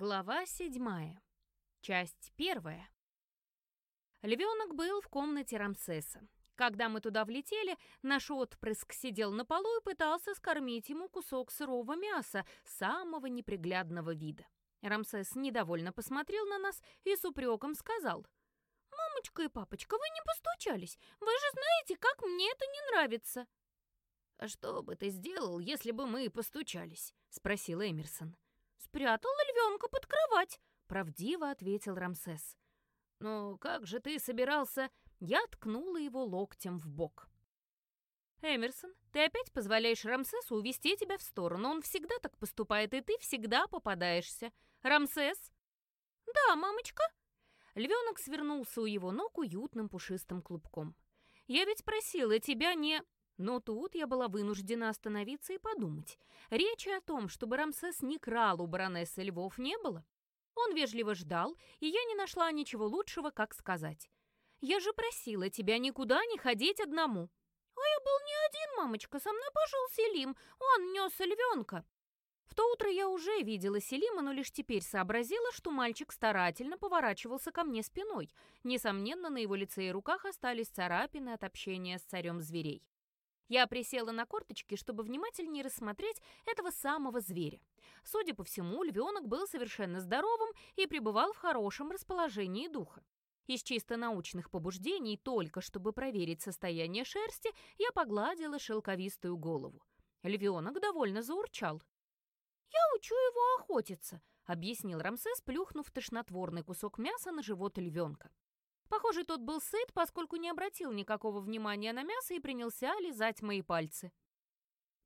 Глава седьмая. Часть первая. Львенок был в комнате Рамсеса. Когда мы туда влетели, наш отпрыск сидел на полу и пытался скормить ему кусок сырого мяса самого неприглядного вида. Рамсес недовольно посмотрел на нас и с упреком сказал. «Мамочка и папочка, вы не постучались. Вы же знаете, как мне это не нравится». «А что бы ты сделал, если бы мы постучались?» — спросил Эмерсон. «Спрятал львенка под кровать», — правдиво ответил Рамсес. «Ну, как же ты собирался...» Я ткнула его локтем в бок. «Эмерсон, ты опять позволяешь Рамсесу увести тебя в сторону. Он всегда так поступает, и ты всегда попадаешься. Рамсес?» «Да, мамочка». Львенок свернулся у его ног уютным пушистым клубком. «Я ведь просила тебя не...» Но тут я была вынуждена остановиться и подумать. Речи о том, чтобы Рамсес не крал у баронессы львов, не было. Он вежливо ждал, и я не нашла ничего лучшего, как сказать. «Я же просила тебя никуда не ходить одному». «А я был не один, мамочка, со мной пошел Селим, он нес львенка». В то утро я уже видела Селима, но лишь теперь сообразила, что мальчик старательно поворачивался ко мне спиной. Несомненно, на его лице и руках остались царапины от общения с царем зверей. Я присела на корточки, чтобы внимательнее рассмотреть этого самого зверя. Судя по всему, львенок был совершенно здоровым и пребывал в хорошем расположении духа. Из чисто научных побуждений, только чтобы проверить состояние шерсти, я погладила шелковистую голову. Львенок довольно заурчал. «Я учу его охотиться», — объяснил Рамсес, плюхнув тошнотворный кусок мяса на живот львенка. Похоже, тот был сыт, поскольку не обратил никакого внимания на мясо и принялся лизать мои пальцы.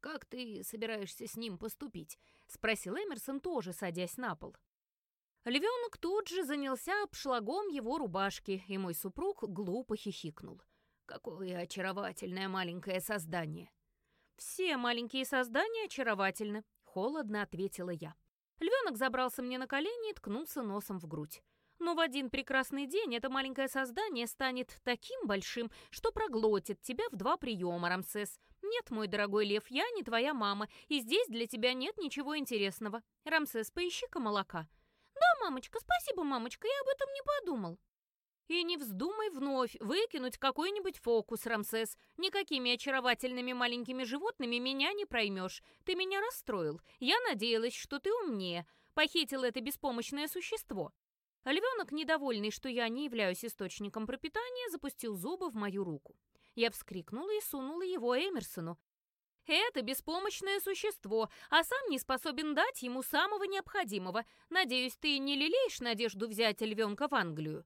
«Как ты собираешься с ним поступить?» — спросил Эмерсон, тоже садясь на пол. Львенок тут же занялся обшлагом его рубашки, и мой супруг глупо хихикнул. «Какое очаровательное маленькое создание!» «Все маленькие создания очаровательны», — холодно ответила я. Львенок забрался мне на колени и ткнулся носом в грудь. Но в один прекрасный день это маленькое создание станет таким большим, что проглотит тебя в два приема, Рамсес. Нет, мой дорогой лев, я не твоя мама, и здесь для тебя нет ничего интересного. Рамсес, поищи-ка молока. Да, мамочка, спасибо, мамочка, я об этом не подумал. И не вздумай вновь выкинуть какой-нибудь фокус, Рамсес. Никакими очаровательными маленькими животными меня не проймешь. Ты меня расстроил. Я надеялась, что ты умнее. Похитил это беспомощное существо. Львенок, недовольный, что я не являюсь источником пропитания, запустил зубы в мою руку. Я вскрикнула и сунула его Эмерсону. «Это беспомощное существо, а сам не способен дать ему самого необходимого. Надеюсь, ты не лелеешь надежду взять львенка в Англию?»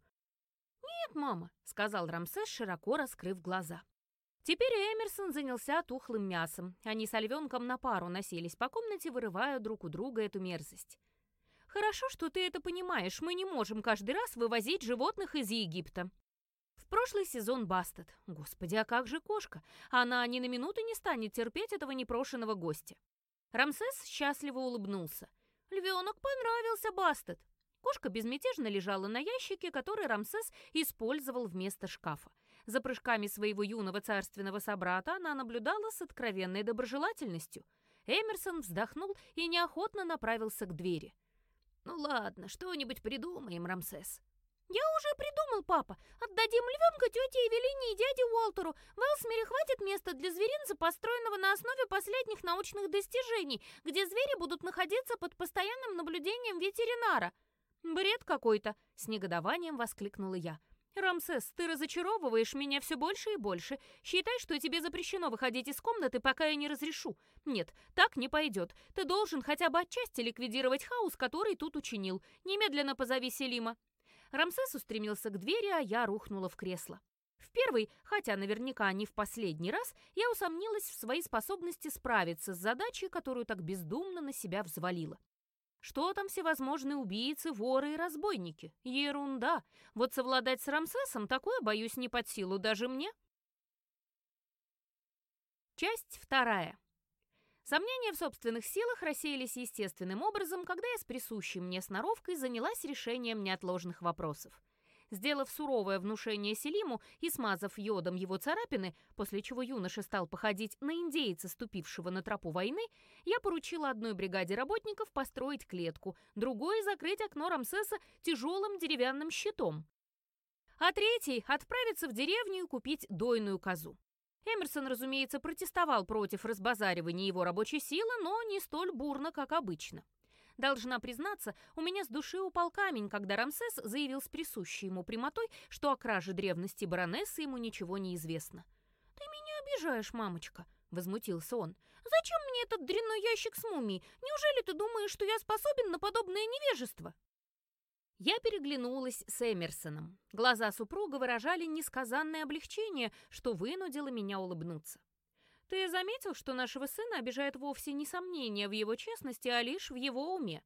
«Нет, мама», — сказал Рамсес, широко раскрыв глаза. Теперь Эмерсон занялся тухлым мясом. Они с львенком на пару носились по комнате, вырывая друг у друга эту мерзость. Хорошо, что ты это понимаешь. Мы не можем каждый раз вывозить животных из Египта. В прошлый сезон Бастет. Господи, а как же кошка? Она ни на минуту не станет терпеть этого непрошенного гостя. Рамсес счастливо улыбнулся. Львенок понравился Бастет. Кошка безмятежно лежала на ящике, который Рамсес использовал вместо шкафа. За прыжками своего юного царственного собрата она наблюдала с откровенной доброжелательностью. Эмерсон вздохнул и неохотно направился к двери. «Ну ладно, что-нибудь придумаем, Рамсес». «Я уже придумал, папа. Отдадим львенка тете Эвелине и дяде Уолтеру. В Элсмере хватит места для зверинца, построенного на основе последних научных достижений, где звери будут находиться под постоянным наблюдением ветеринара». «Бред какой-то!» — с негодованием воскликнула я. «Рамсес, ты разочаровываешь меня все больше и больше. Считай, что тебе запрещено выходить из комнаты, пока я не разрешу. Нет, так не пойдет. Ты должен хотя бы отчасти ликвидировать хаос, который тут учинил. Немедленно позови Селима». Рамсес устремился к двери, а я рухнула в кресло. В первый, хотя наверняка не в последний раз, я усомнилась в своей способности справиться с задачей, которую так бездумно на себя взвалила. Что там всевозможные убийцы, воры и разбойники? Ерунда. Вот совладать с Рамсесом такое, боюсь, не под силу даже мне. Часть вторая. Сомнения в собственных силах рассеялись естественным образом, когда я с присущей мне сноровкой занялась решением неотложных вопросов. Сделав суровое внушение Селиму и смазав йодом его царапины, после чего юноша стал походить на индейца, ступившего на тропу войны, я поручила одной бригаде работников построить клетку, другой — закрыть окно Рамсеса тяжелым деревянным щитом, а третий — отправиться в деревню и купить дойную козу. Эмерсон, разумеется, протестовал против разбазаривания его рабочей силы, но не столь бурно, как обычно. Должна признаться, у меня с души упал камень, когда Рамсес заявил с присущей ему прямотой, что о краже древности баронессы ему ничего не известно. «Ты меня обижаешь, мамочка», — возмутился он. «Зачем мне этот дрянной ящик с мумией? Неужели ты думаешь, что я способен на подобное невежество?» Я переглянулась с Эмерсоном. Глаза супруга выражали несказанное облегчение, что вынудило меня улыбнуться. Ты заметил, что нашего сына обижает вовсе не сомнение в его честности, а лишь в его уме?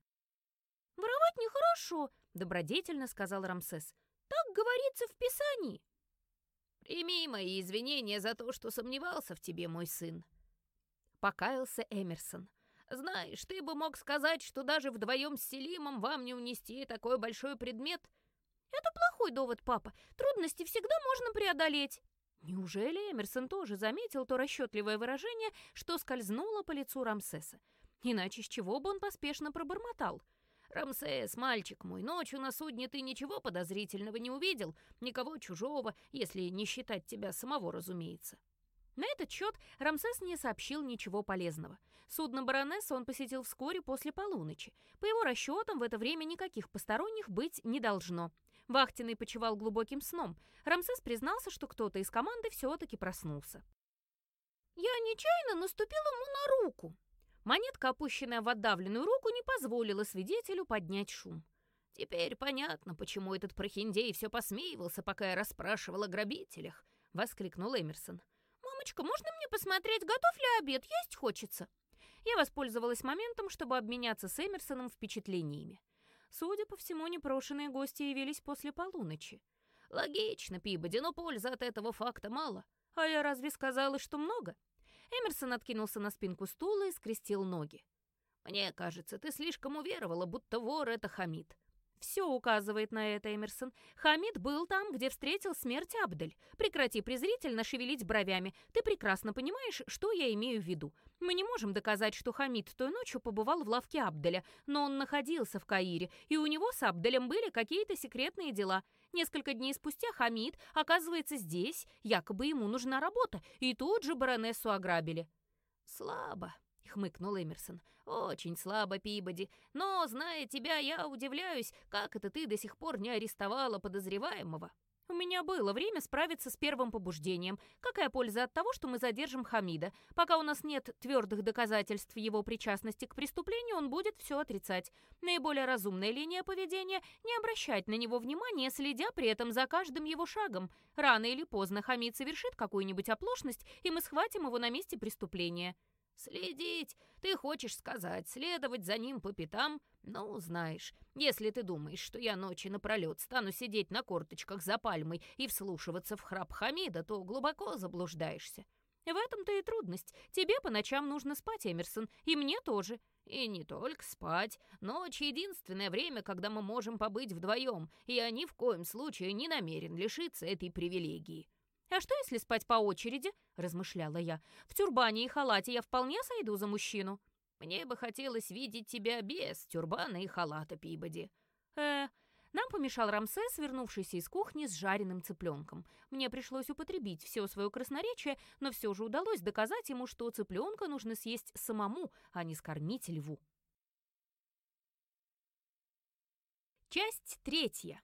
«Воровать нехорошо», — добродетельно сказал Рамсес. «Так говорится в Писании». «Прими мои извинения за то, что сомневался в тебе, мой сын», — покаялся Эмерсон. «Знаешь, ты бы мог сказать, что даже вдвоем с Селимом вам не унести такой большой предмет». «Это плохой довод, папа. Трудности всегда можно преодолеть». Неужели Эмерсон тоже заметил то расчетливое выражение, что скользнуло по лицу Рамсеса? Иначе с чего бы он поспешно пробормотал? «Рамсес, мальчик мой, ночью на судне ты ничего подозрительного не увидел, никого чужого, если не считать тебя самого, разумеется». На этот счет Рамсес не сообщил ничего полезного. Судно баронессы он посетил вскоре после полуночи. По его расчетам, в это время никаких посторонних быть не должно. Вахтенный почевал глубоким сном. Рамсес признался, что кто-то из команды все-таки проснулся. «Я нечаянно наступил ему на руку». Монетка, опущенная в отдавленную руку, не позволила свидетелю поднять шум. «Теперь понятно, почему этот прохиндей все посмеивался, пока я расспрашивал о грабителях», — воскликнул Эмерсон. «Мамочка, можно мне посмотреть, готов ли обед? Есть хочется?» Я воспользовалась моментом, чтобы обменяться с Эмерсоном впечатлениями. Судя по всему, непрошенные гости явились после полуночи. Логично, Пибоди, но пользы от этого факта мало. А я разве сказала, что много? Эмерсон откинулся на спинку стула и скрестил ноги. «Мне кажется, ты слишком уверовала, будто вор — это Хамид. Все указывает на это, Эмерсон. Хамид был там, где встретил смерть Абдель. Прекрати презрительно шевелить бровями. Ты прекрасно понимаешь, что я имею в виду. Мы не можем доказать, что Хамид той ночью побывал в лавке Абделя, но он находился в Каире, и у него с Абделем были какие-то секретные дела. Несколько дней спустя Хамид оказывается здесь, якобы ему нужна работа, и тут же баронессу ограбили. «Слабо», — хмыкнул Эмерсон. «Очень слабо, Пибоди. Но, зная тебя, я удивляюсь, как это ты до сих пор не арестовала подозреваемого». У меня было время справиться с первым побуждением. Какая польза от того, что мы задержим Хамида? Пока у нас нет твердых доказательств его причастности к преступлению, он будет все отрицать. Наиболее разумная линия поведения — не обращать на него внимания, следя при этом за каждым его шагом. Рано или поздно Хамид совершит какую-нибудь оплошность, и мы схватим его на месте преступления. «Следить? Ты хочешь сказать, следовать за ним по пятам? Ну, знаешь, если ты думаешь, что я ночи напролет стану сидеть на корточках за пальмой и вслушиваться в храп Хамида, то глубоко заблуждаешься». «В этом-то и трудность. Тебе по ночам нужно спать, Эмерсон, и мне тоже». «И не только спать. Ночь — единственное время, когда мы можем побыть вдвоем, и я ни в коем случае не намерен лишиться этой привилегии». «А что, если спать по очереди?» — размышляла я. «В тюрбане и халате я вполне сойду за мужчину». «Мне бы хотелось видеть тебя без тюрбана и халата, Пибоди». «Э, нам помешал Рамсес, вернувшийся из кухни с жареным цыпленком. Мне пришлось употребить все свое красноречие, но все же удалось доказать ему, что цыпленка нужно съесть самому, а не скормить льву. Часть третья.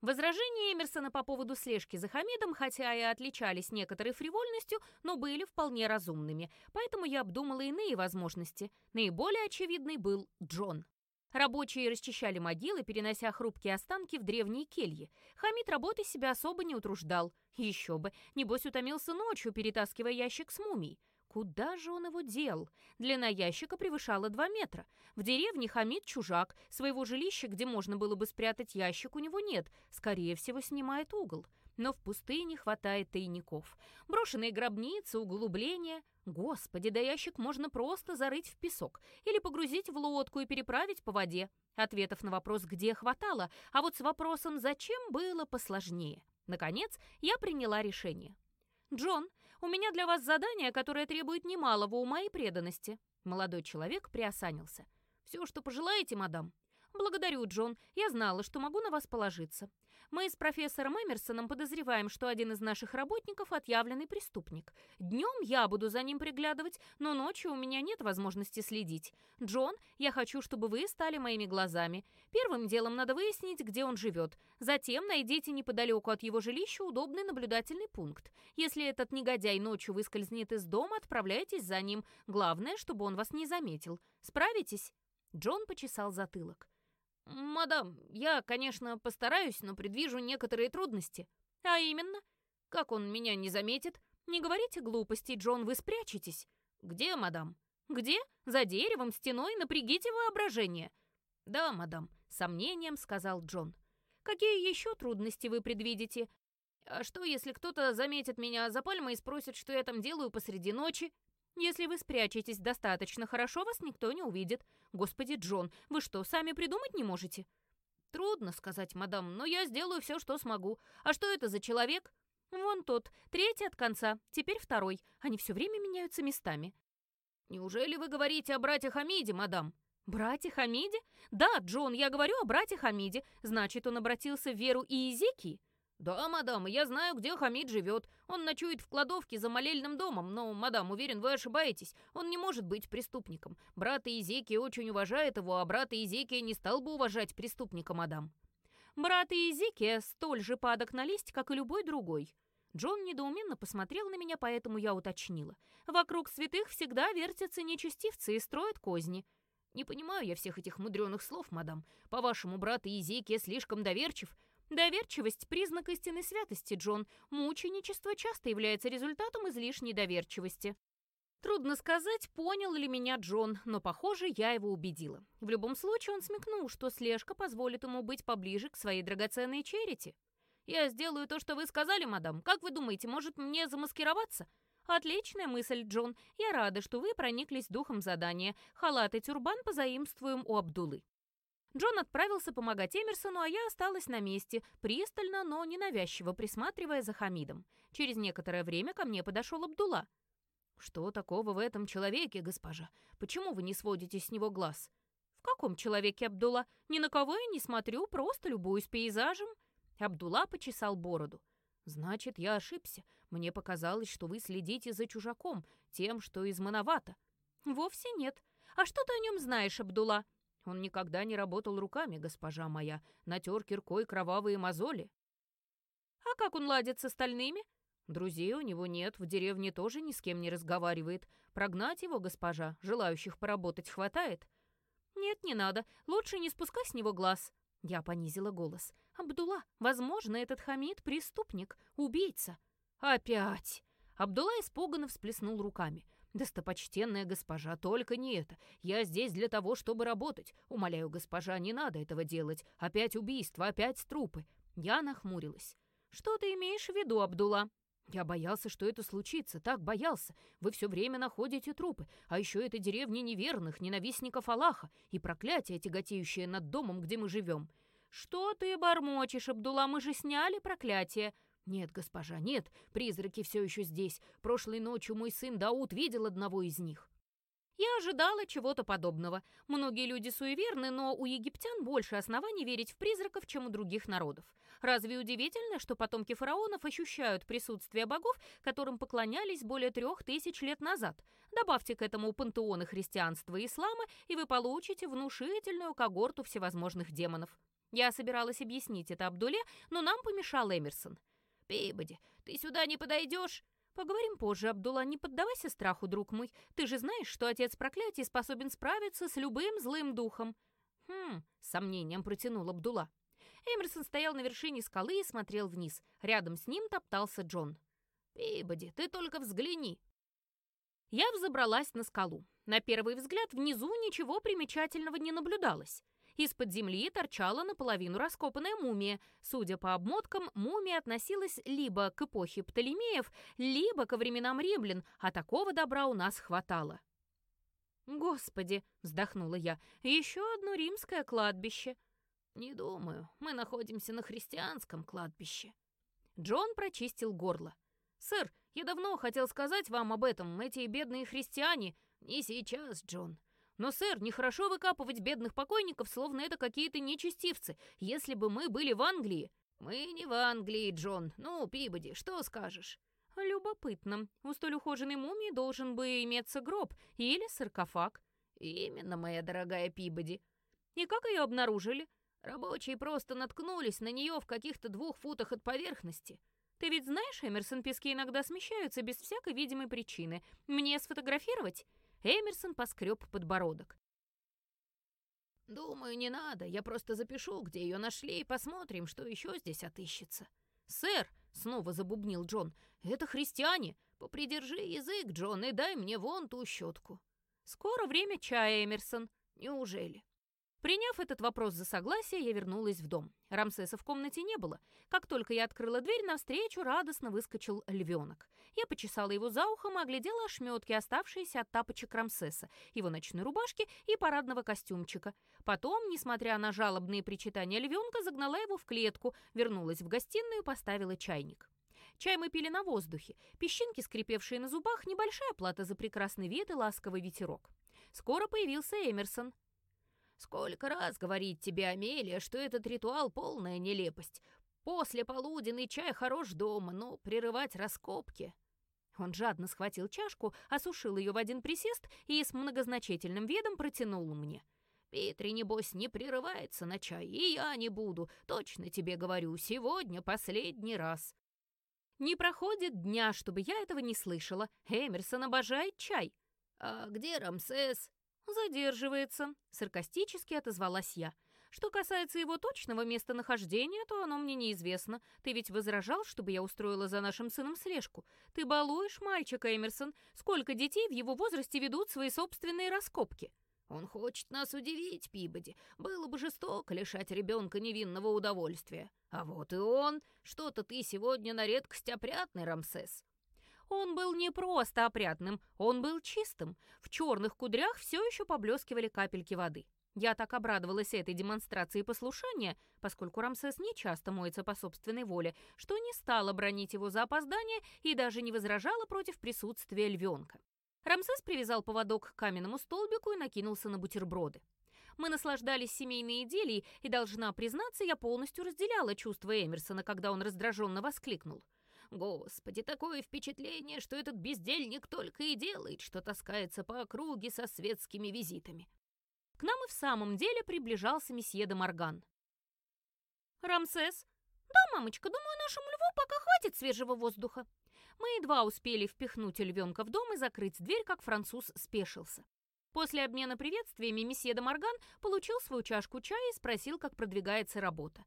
Возражения Эмерсона по поводу слежки за Хамидом, хотя и отличались некоторой фривольностью, но были вполне разумными, поэтому я обдумала иные возможности. Наиболее очевидный был Джон. Рабочие расчищали могилы, перенося хрупкие останки в древние кельи. Хамид работы себя особо не утруждал. Еще бы, небось утомился ночью, перетаскивая ящик с мумией. Куда же он его дел? Длина ящика превышала 2 метра. В деревне Хамид чужак. Своего жилища, где можно было бы спрятать ящик, у него нет. Скорее всего, снимает угол. но в пустыне хватает тайников. Брошенные гробницы, углубления. Господи, да ящик можно просто зарыть в песок или погрузить в лодку и переправить по воде. Ответов на вопрос «где» хватало, а вот с вопросом «зачем» было посложнее. Наконец, я приняла решение. «Джон, у меня для вас задание, которое требует немалого ума и преданности». Молодой человек приосанился. «Все, что пожелаете, мадам». «Благодарю, Джон. Я знала, что могу на вас положиться. Мы с профессором Эмерсоном подозреваем, что один из наших работников – отъявленный преступник. Днем я буду за ним приглядывать, но ночью у меня нет возможности следить. Джон, я хочу, чтобы вы стали моими глазами. Первым делом надо выяснить, где он живет. Затем найдите неподалеку от его жилища удобный наблюдательный пункт. Если этот негодяй ночью выскользнет из дома, отправляйтесь за ним. Главное, чтобы он вас не заметил. Справитесь?» Джон почесал затылок. «Мадам, я, конечно, постараюсь, но предвижу некоторые трудности. А именно? Как он меня не заметит? Не говорите глупостей, Джон, вы спрячетесь. Где, мадам? Где? За деревом, стеной, напрягите воображение». «Да, мадам», — сомнением сказал Джон. «Какие еще трудности вы предвидите? А что, если кто-то заметит меня за пальмой и спросит, что я там делаю посреди ночи?» Если вы спрячетесь достаточно хорошо, вас никто не увидит. Господи, Джон, вы что, сами придумать не можете? Трудно сказать, мадам, но я сделаю все, что смогу. А что это за человек? Вон тот, третий от конца, теперь второй. Они все время меняются местами. Неужели вы говорите о брате Хамиде, мадам? Братья Хамиде? Да, Джон, я говорю о брате Хамиде. Значит, он обратился в веру Иезекии? «Да, мадам, я знаю, где Хамид живет. Он ночует в кладовке за молельным домом, но, мадам, уверен, вы ошибаетесь. Он не может быть преступником. Брат Изеки очень уважает его, а брат Изеки не стал бы уважать преступника, мадам». «Брат Изеки столь же падок на листь, как и любой другой». Джон недоуменно посмотрел на меня, поэтому я уточнила. «Вокруг святых всегда вертятся нечестивцы и строят козни». «Не понимаю я всех этих мудреных слов, мадам. По-вашему, брат Иезекия слишком доверчив. Доверчивость – признак истинной святости, Джон. Мученичество часто является результатом излишней доверчивости. Трудно сказать, понял ли меня Джон, но, похоже, я его убедила. В любом случае, он смекнул, что слежка позволит ему быть поближе к своей драгоценной черити. «Я сделаю то, что вы сказали, мадам. Как вы думаете, может мне замаскироваться?» «Отличная мысль, Джон. Я рада, что вы прониклись духом задания. Халат и тюрбан позаимствуем у Абдулы». Джон отправился помогать Эмерсону, а я осталась на месте, пристально, но ненавязчиво присматривая за Хамидом. Через некоторое время ко мне подошел Абдулла. «Что такого в этом человеке, госпожа? Почему вы не сводите с него глаз?» «В каком человеке, Абдулла? Ни на кого я не смотрю, просто любуюсь пейзажем». Абдулла почесал бороду. «Значит, я ошибся. Мне показалось, что вы следите за чужаком, тем, что из Мановата». «Вовсе нет. А что ты о нем знаешь, Абдулла?» Он никогда не работал руками, госпожа моя, натер киркой кровавые мозоли. А как он ладит с остальными? Друзей у него нет, в деревне тоже ни с кем не разговаривает. Прогнать его, госпожа, желающих поработать хватает? Нет, не надо, лучше не спускай с него глаз. Я понизила голос. Абдулла, возможно, этот Хамид преступник, убийца. Опять! Абдулла испуганно всплеснул руками. «Достопочтенная госпожа, только не это. Я здесь для того, чтобы работать. Умоляю, госпожа, не надо этого делать. Опять убийство, опять трупы». Я нахмурилась. «Что ты имеешь в виду, Абдулла?» «Я боялся, что это случится, так боялся. Вы все время находите трупы, а еще это деревня неверных, ненавистников Аллаха и проклятие, тяготеющее над домом, где мы живем». «Что ты бормочешь, Абдулла? Мы же сняли проклятие!» «Нет, госпожа, нет, призраки все еще здесь. Прошлой ночью мой сын Дауд видел одного из них». Я ожидала чего-то подобного. Многие люди суеверны, но у египтян больше оснований верить в призраков, чем у других народов. Разве удивительно, что потомки фараонов ощущают присутствие богов, которым поклонялись более трех тысяч лет назад? Добавьте к этому пантеоны христианства и ислама, и вы получите внушительную когорту всевозможных демонов. Я собиралась объяснить это Абдуле, но нам помешал Эмерсон. «Пибоди, ты сюда не подойдешь?» «Поговорим позже, Абдулла, не поддавайся страху, друг мой. Ты же знаешь, что отец проклятий способен справиться с любым злым духом». «Хм», — с сомнением протянул Абдулла. Эмерсон стоял на вершине скалы и смотрел вниз. Рядом с ним топтался Джон. «Пибоди, ты только взгляни!» Я взобралась на скалу. На первый взгляд внизу ничего примечательного не наблюдалось. Из-под земли торчала наполовину раскопанная мумия. Судя по обмоткам, мумия относилась либо к эпохе Птолемеев, либо ко временам римлян, а такого добра у нас хватало. «Господи!» — вздохнула я. «Еще одно римское кладбище!» «Не думаю. Мы находимся на христианском кладбище». Джон прочистил горло. «Сэр, я давно хотел сказать вам об этом. Эти бедные христиане...» «Не сейчас, Джон. Но, сэр, нехорошо выкапывать бедных покойников, словно это какие-то нечестивцы. Если бы мы были в Англии...» «Мы не в Англии, Джон. Ну, Пибоди, что скажешь?» «Любопытно. У столь ухоженной мумии должен бы иметься гроб или саркофаг». «Именно, моя дорогая Пибоди». «И как ее обнаружили?» «Рабочие просто наткнулись на нее в каких-то двух футах от поверхности». «Ты ведь знаешь, Эмерсон, пески иногда смещаются без всякой видимой причины. Мне сфотографировать?» Эмерсон поскреб подбородок. «Думаю, не надо. Я просто запишу, где ее нашли, и посмотрим, что еще здесь отыщется». «Сэр!» — снова забубнил Джон. «Это христиане! Попридержи язык, Джон, и дай мне вон ту щетку». «Скоро время чая, Эмерсон». «Неужели?» Приняв этот вопрос за согласие, я вернулась в дом. Рамсеса в комнате не было. Как только я открыла дверь, навстречу радостно выскочил львенок. Я почесала его за ухом и оглядела ошметки, оставшиеся от тапочек Рамсеса, его ночной рубашки и парадного костюмчика. Потом, несмотря на жалобные причитания львенка, загнала его в клетку, вернулась в гостиную и поставила чайник. Чай мы пили на воздухе. Песчинки, скрипевшие на зубах, небольшая плата за прекрасный вид и ласковый ветерок. Скоро появился Эмерсон. Сколько раз говорить тебе, Амелия, что этот ритуал — полная нелепость. После полуденный чай хорош дома, но прерывать раскопки... Он жадно схватил чашку, осушил ее в один присест и с многозначительным видом протянул мне. «Питри, небось, не прерывается на чай, и я не буду. Точно тебе говорю, сегодня последний раз». «Не проходит дня, чтобы я этого не слышала. Эмерсон обожает чай». «А где Рамсес?» «Задерживается», — саркастически отозвалась я. «Что касается его точного местонахождения, то оно мне неизвестно. Ты ведь возражал, чтобы я устроила за нашим сыном слежку. Ты балуешь мальчика, Эмерсон. Сколько детей в его возрасте ведут свои собственные раскопки?» «Он хочет нас удивить, Пибоди. Было бы жестоко лишать ребенка невинного удовольствия. А вот и он. Что-то ты сегодня на редкость опрятный, Рамсес». Он был не просто опрятным, он был чистым. В черных кудрях все еще поблескивали капельки воды. Я так обрадовалась этой демонстрации послушания, поскольку Рамсес не часто моется по собственной воле, что не стала бронить его за опоздание и даже не возражала против присутствия львенка. Рамсес привязал поводок к каменному столбику и накинулся на бутерброды. Мы наслаждались семейной идиллией, и, должна признаться, я полностью разделяла чувства Эмерсона, когда он раздраженно воскликнул — Господи, такое впечатление, что этот бездельник только и делает, что таскается по округе со светскими визитами. К нам и в самом деле приближался месье де Морган. «Рамсес?» «Да, мамочка, думаю, нашему льву пока хватит свежего воздуха». Мы едва успели впихнуть львенка в дом и закрыть дверь, как француз спешился. После обмена приветствиями месье де Морган получил свою чашку чая и спросил, как продвигается работа.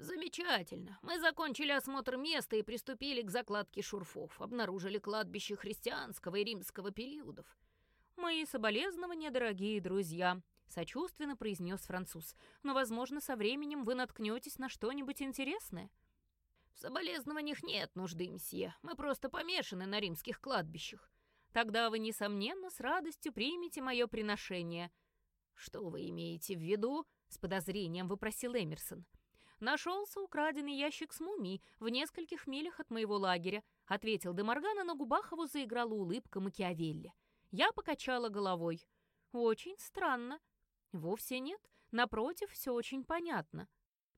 «Замечательно. Мы закончили осмотр места и приступили к закладке шурфов. Обнаружили кладбище христианского и римского периодов». «Мои соболезнования, дорогие друзья», — сочувственно произнес француз. «Но, возможно, со временем вы наткнетесь на что-нибудь интересное». «В соболезнованиях нет нужды, мсье. Мы просто помешаны на римских кладбищах». «Тогда вы, несомненно, с радостью примете мое приношение». «Что вы имеете в виду?» — с подозрением выпросил Эмерсон. «Нашелся украденный ящик с мумией в нескольких милях от моего лагеря», ответил Деморган, а на губах его заиграла улыбка Макиавелли. Я покачала головой. «Очень странно». «Вовсе нет. Напротив, все очень понятно».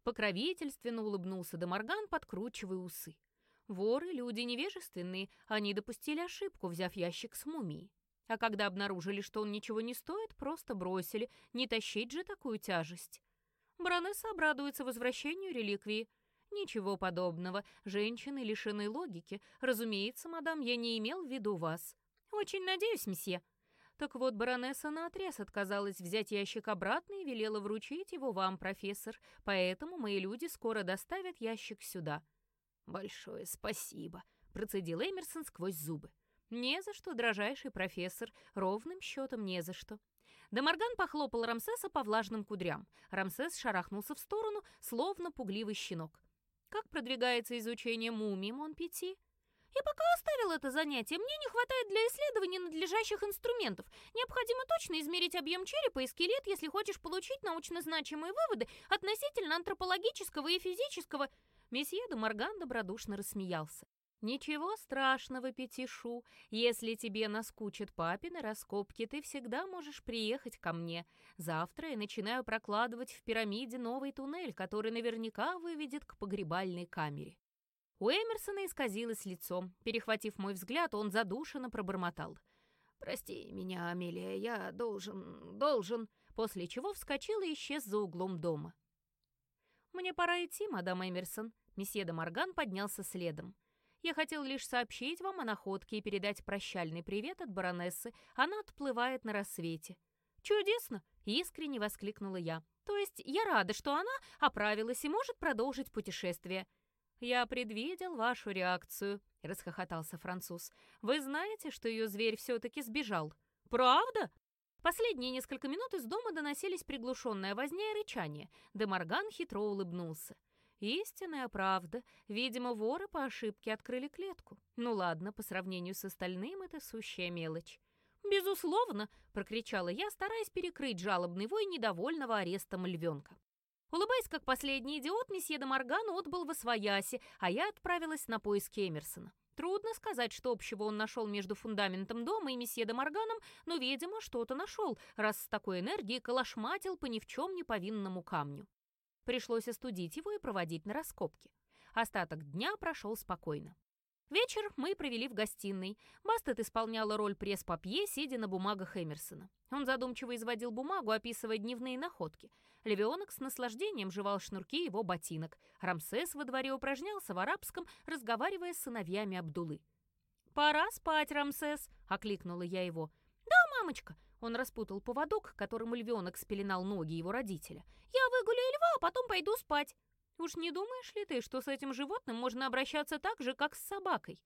Покровительственно улыбнулся Деморган, подкручивая усы. Воры — люди невежественные, они допустили ошибку, взяв ящик с мумией. А когда обнаружили, что он ничего не стоит, просто бросили, не тащить же такую тяжесть. Баронесса обрадуется возвращению реликвии. Ничего подобного. Женщины лишены логики. Разумеется, мадам, я не имел в виду вас. Очень надеюсь, месье. Так вот, баронесса наотрез отказалась взять ящик обратно и велела вручить его вам, профессор. Поэтому мои люди скоро доставят ящик сюда. Большое спасибо, процедил Эмерсон сквозь зубы. Не за что, дрожайший профессор, ровным счетом не за что. Демарган похлопал Рамсеса по влажным кудрям. Рамсес шарахнулся в сторону, словно пугливый щенок. «Как продвигается изучение мумий, Монпити?» «Я пока оставил это занятие. Мне не хватает для исследования надлежащих инструментов. Необходимо точно измерить объем черепа и скелет, если хочешь получить научно значимые выводы относительно антропологического и физического...» Месье де Морган добродушно рассмеялся. «Ничего страшного, Петишу. Если тебе наскучат папины раскопки, ты всегда можешь приехать ко мне. Завтра я начинаю прокладывать в пирамиде новый туннель, который наверняка выведет к погребальной камере». У Эмерсона исказилось лицо. Перехватив мой взгляд, он задушенно пробормотал. «Прости меня, Амелия, я должен... должен...» После чего вскочил и исчез за углом дома. «Мне пора идти, мадам Эмерсон». Месье де Морган поднялся следом. Я хотел лишь сообщить вам о находке и передать прощальный привет от баронессы. Она отплывает на рассвете». «Чудесно!» — искренне воскликнула я. «То есть я рада, что она оправилась и может продолжить путешествие». «Я предвидел вашу реакцию», — расхохотался француз. «Вы знаете, что ее зверь все-таки сбежал?» «Правда?» Последние несколько минут из дома доносились приглушенная возня и рычание. Демарган хитро улыбнулся. Истинная правда. Видимо, воры по ошибке открыли клетку. Ну ладно, по сравнению с остальным это сущая мелочь. «Безусловно!» — прокричала я, стараясь перекрыть жалобный вой недовольного арестом львенка. Улыбаясь, как последний идиот, месье де Морган отбыл во свояси, а я отправилась на поиски Эмерсона. Трудно сказать, что общего он нашел между фундаментом дома и месье де Морганом, но, видимо, что-то нашел, раз с такой энергией калашматил по ни в чем не повинному камню. Пришлось остудить его и проводить на раскопки. Остаток дня прошел спокойно. Вечер мы провели в гостиной. Бастет исполняла роль пресс-папье, сидя на бумагах Эмерсона. Он задумчиво изводил бумагу, описывая дневные находки. Левионок с наслаждением жевал шнурки его ботинок. Рамсес во дворе упражнялся в арабском, разговаривая с сыновьями Абдулы. «Пора спать, Рамсес!» — окликнула я его. «Да, мамочка!» Он распутал поводок, которым львенок спеленал ноги его родителя. «Я выгуляю льва, а потом пойду спать». «Уж не думаешь ли ты, что с этим животным можно обращаться так же, как с собакой?»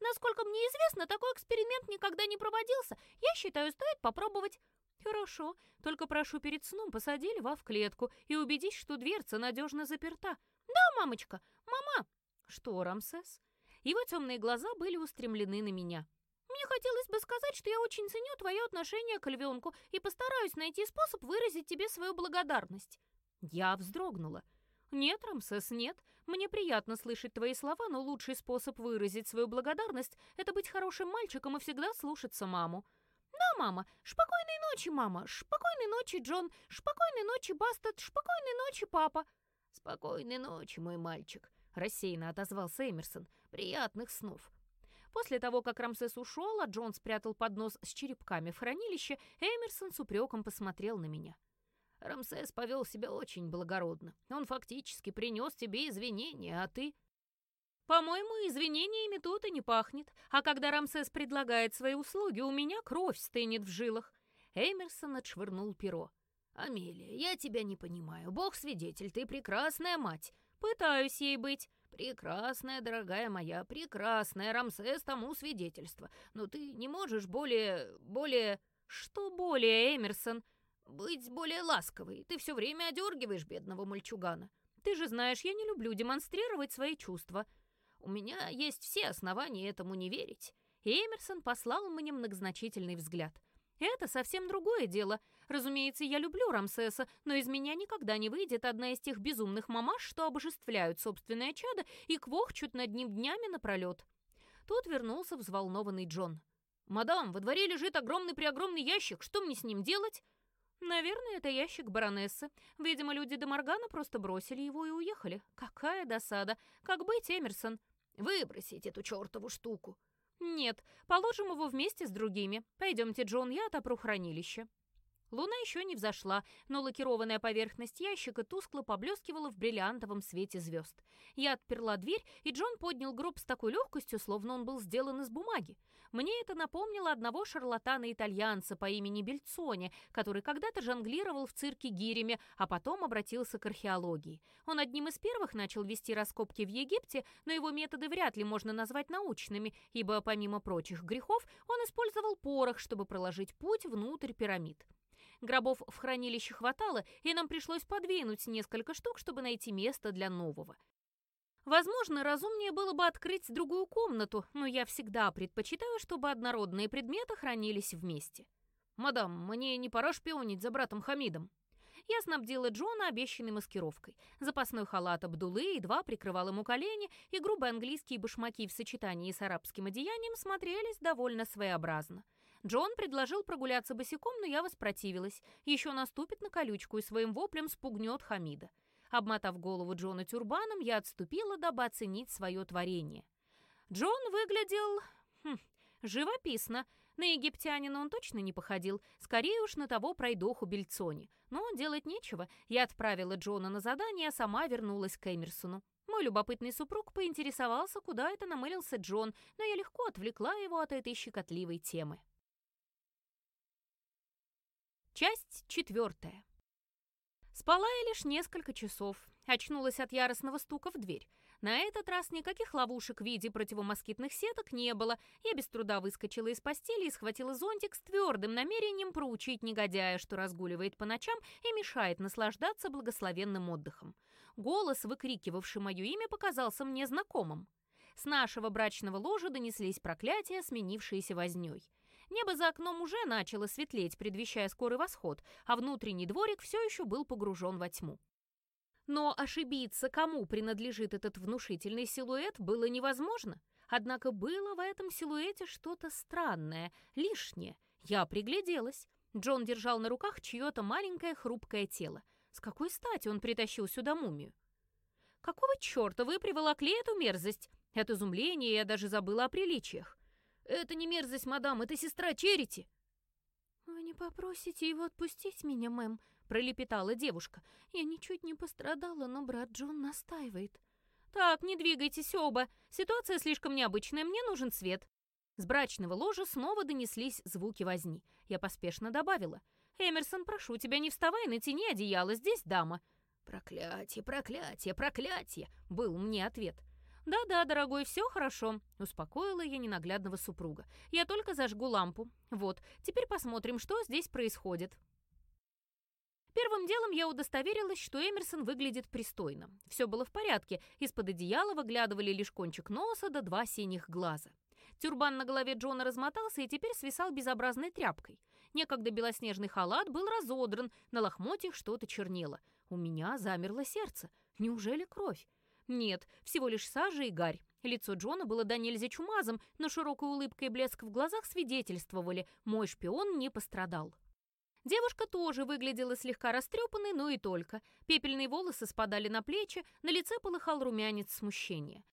«Насколько мне известно, такой эксперимент никогда не проводился. Я считаю, стоит попробовать». «Хорошо, только прошу перед сном посади льва в клетку и убедись, что дверца надежно заперта». «Да, мамочка! Мама!» «Что, Рамсес?» Его темные глаза были устремлены на меня. Мне хотелось бы сказать, что я очень ценю твое отношение к львенку и постараюсь найти способ выразить тебе свою благодарность». Я вздрогнула. «Нет, Рамсес, нет. Мне приятно слышать твои слова, но лучший способ выразить свою благодарность — это быть хорошим мальчиком и всегда слушаться маму». «Да, мама. Спокойной ночи, мама. Спокойной ночи, Джон. Спокойной ночи, Бастет. Спокойной ночи, папа». «Спокойной ночи, мой мальчик», — рассеянно отозвался Эмерсон. «Приятных снов. После того, как Рамсес ушел, а Джон спрятал поднос с черепками в хранилище, Эмерсон с упреком посмотрел на меня. «Рамсес повел себя очень благородно. Он фактически принес тебе извинения, а ты...» «По-моему, извинениями тут и не пахнет. А когда Рамсес предлагает свои услуги, у меня кровь стынет в жилах». Эмерсон отшвырнул перо. «Амелия, я тебя не понимаю. Бог свидетель, ты прекрасная мать. Пытаюсь ей быть. «Прекрасная, дорогая моя, прекрасная, Рамсес тому свидетельство. Но ты не можешь более... более...» «Что более, Эмерсон?» «Быть более ласковой. Ты все время одергиваешь бедного мальчугана». «Ты же знаешь, я не люблю демонстрировать свои чувства». «У меня есть все основания этому не верить». Эмерсон послал мне многозначительный взгляд. «Это совсем другое дело. Разумеется, я люблю Рамсеса, но из меня никогда не выйдет одна из тех безумных мамаш, что обожествляют собственное чадо и квохчут над ним днями напролет». Тут вернулся взволнованный Джон. «Мадам, во дворе лежит огромный-преогромный ящик. Что мне с ним делать?» «Наверное, это ящик баронессы. Видимо, люди до Моргана просто бросили его и уехали. Какая досада! Как быть, Эмерсон?» «Выбросить эту чертову штуку!» «Нет, положим его вместе с другими. Пойдемте, Джон, я отопру хранилище». Луна еще не взошла, но лакированная поверхность ящика тускло поблескивала в бриллиантовом свете звезд. Я отперла дверь, и Джон поднял гроб с такой легкостью, словно он был сделан из бумаги. Мне это напомнило одного шарлатана-итальянца по имени Бельцоне, который когда-то жонглировал в цирке гирями, а потом обратился к археологии. Он одним из первых начал вести раскопки в Египте, но его методы вряд ли можно назвать научными, ибо, помимо прочих грехов, он использовал порох, чтобы проложить путь внутрь пирамид. Гробов в хранилище хватало, и нам пришлось подвинуть несколько штук, чтобы найти место для нового. Возможно, разумнее было бы открыть другую комнату, но я всегда предпочитаю, чтобы однородные предметы хранились вместе. «Мадам, мне не пора шпионить за братом Хамидом?» Я снабдила Джона обещанной маскировкой. Запасной халат Абдулы едва прикрывал ему колени, и грубые английские башмаки в сочетании с арабским одеянием смотрелись довольно своеобразно. Джон предложил прогуляться босиком, но я воспротивилась. Еще наступит на колючку и своим воплем спугнет Хамида. Обмотав голову Джона тюрбаном, я отступила, дабы оценить свое творение. Джон выглядел... Хм, живописно. На египтянина он точно не походил, скорее уж на того пройдоху Бельцони. Но делать нечего. Я отправила Джона на задание, а сама вернулась к Эмерсону. Мой любопытный супруг поинтересовался, куда это намылился Джон, но я легко отвлекла его от этой щекотливой темы. Часть четвертая. Спала я лишь несколько часов. Очнулась от яростного стука в дверь. На этот раз никаких ловушек в виде противомоскитных сеток не было. Я без труда выскочила из постели и схватила зонтик с твердым намерением проучить негодяя, что разгуливает по ночам и мешает наслаждаться благословенным отдыхом. Голос, выкрикивавший мое имя, показался мне знакомым. С нашего брачного ложа донеслись проклятия, сменившиеся вознёй. Небо за окном уже начало светлеть, предвещая скорый восход, а внутренний дворик все еще был погружен во тьму. Но ошибиться, кому принадлежит этот внушительный силуэт, было невозможно. Однако было в этом силуэте что-то странное, лишнее. Я пригляделась. Джон держал на руках чье-то маленькое хрупкое тело. С какой стати он притащил сюда мумию? «Какого черта вы приволокли эту мерзость?» От изумления я даже забыла о приличиях. «Это не мерзость, мадам, это сестра Черити!» «Вы не попросите его отпустить меня, мэм?» — пролепетала девушка. «Я ничуть не пострадала, но брат Джон настаивает». «Так, не двигайтесь оба. Ситуация слишком необычная, мне нужен свет». С брачного ложа снова донеслись звуки возни. Я поспешно добавила. «Эмерсон, прошу тебя, не вставай, натяни одеяло, здесь дама». «Проклятие, проклятие, проклятие!» — был мне ответ. «Да-да, дорогой, все хорошо», — успокоила я ненаглядного супруга. «Я только зажгу лампу. Вот, теперь посмотрим, что здесь происходит». Первым делом я удостоверилась, что Эмерсон выглядит пристойно. Все было в порядке, из-под одеяла выглядывали лишь кончик носа да два синих глаза. Тюрбан на голове Джона размотался и теперь свисал безобразной тряпкой. Некогда белоснежный халат был разодран, на лохмотьях что-то чернело. У меня замерло сердце. Неужели кровь? Нет, всего лишь сажа и гарь. Лицо Джона было до нельзя чумазом, но широкая улыбка и блеск в глазах свидетельствовали, мой шпион не пострадал. Девушка тоже выглядела слегка растрепанной, но и только. Пепельные волосы спадали на плечи, на лице полыхал румянец смущения.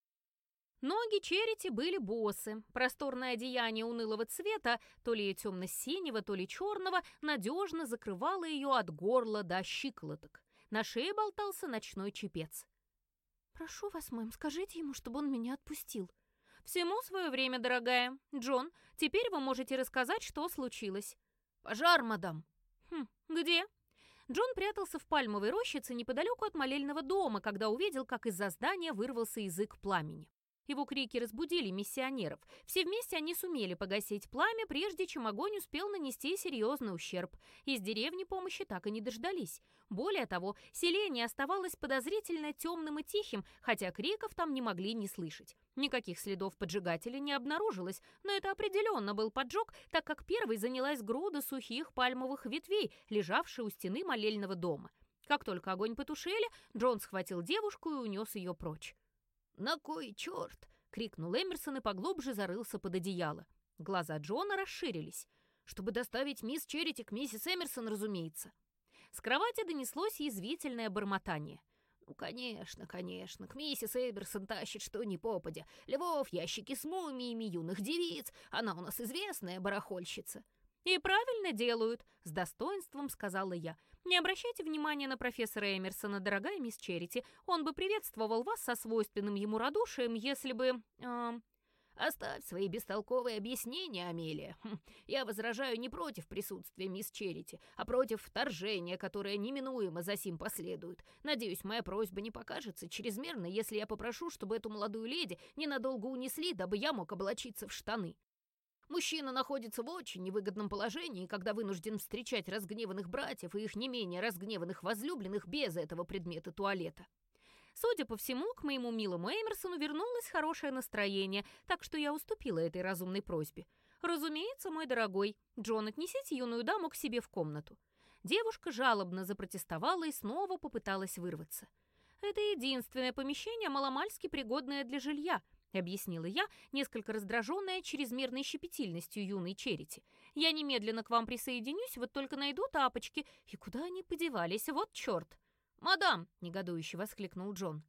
Ноги Черити были босы. Просторное одеяние унылого цвета, то ли темно-синего, то ли черного, надежно закрывало ее от горла до щиколоток. На шее болтался ночной чепец. «Прошу вас, мэм, скажите ему, чтобы он меня отпустил». «Всему свое время, дорогая. Джон, теперь вы можете рассказать, что случилось». «Пожар, мадам». «Хм, где?» Джон прятался в пальмовой рощице неподалеку от молельного дома, когда увидел, как из-за здания вырвался язык пламени. Его крики разбудили миссионеров. Все вместе они сумели погасить пламя, прежде чем огонь успел нанести серьезный ущерб. Из деревни помощи так и не дождались. Более того, селение оставалось подозрительно темным и тихим, хотя криков там не могли не слышать. Никаких следов поджигателя не обнаружилось, но это определенно был поджог, так как первой занялась груда сухих пальмовых ветвей, лежавшая у стены молельного дома. Как только огонь потушили, Джон схватил девушку и унес ее прочь. «На кой черт?» — крикнул Эмерсон и поглубже зарылся под одеяло. Глаза Джона расширились. «Чтобы доставить мисс Черити к миссис Эмерсон, разумеется». С кровати донеслось язвительное бормотание. «Ну, конечно, конечно, к миссис Эберсон тащит что ни попадя. Львов, ящики с мумиями, юных девиц. Она у нас известная барахольщица». «И правильно делают», — с достоинством сказала я. Не обращайте внимания на профессора Эмерсона, дорогая мисс Черити. Он бы приветствовал вас со свойственным ему радушием, если бы... Э, «Оставь свои бестолковые объяснения, Амелия. Хм, я возражаю не против присутствия мисс Черити, а против вторжения, которое неминуемо за сим последует. Надеюсь, моя просьба не покажется чрезмерной, если я попрошу, чтобы эту молодую леди ненадолго унесли, дабы я мог облачиться в штаны». Мужчина находится в очень невыгодном положении, когда вынужден встречать разгневанных братьев и их не менее разгневанных возлюбленных без этого предмета туалета. Судя по всему, к моему милому Эмерсону вернулось хорошее настроение, так что я уступила этой разумной просьбе. Разумеется, мой дорогой, Джон, отнесите юную даму к себе в комнату. Девушка жалобно запротестовала и снова попыталась вырваться. Это единственное помещение, маломальски пригодное для жилья, — объяснила я, несколько раздраженная чрезмерной щепетильностью юной Черити. «Я немедленно к вам присоединюсь, вот только найду тапочки. И куда они подевались? Вот черт!» «Мадам!» — негодующе воскликнул Джон.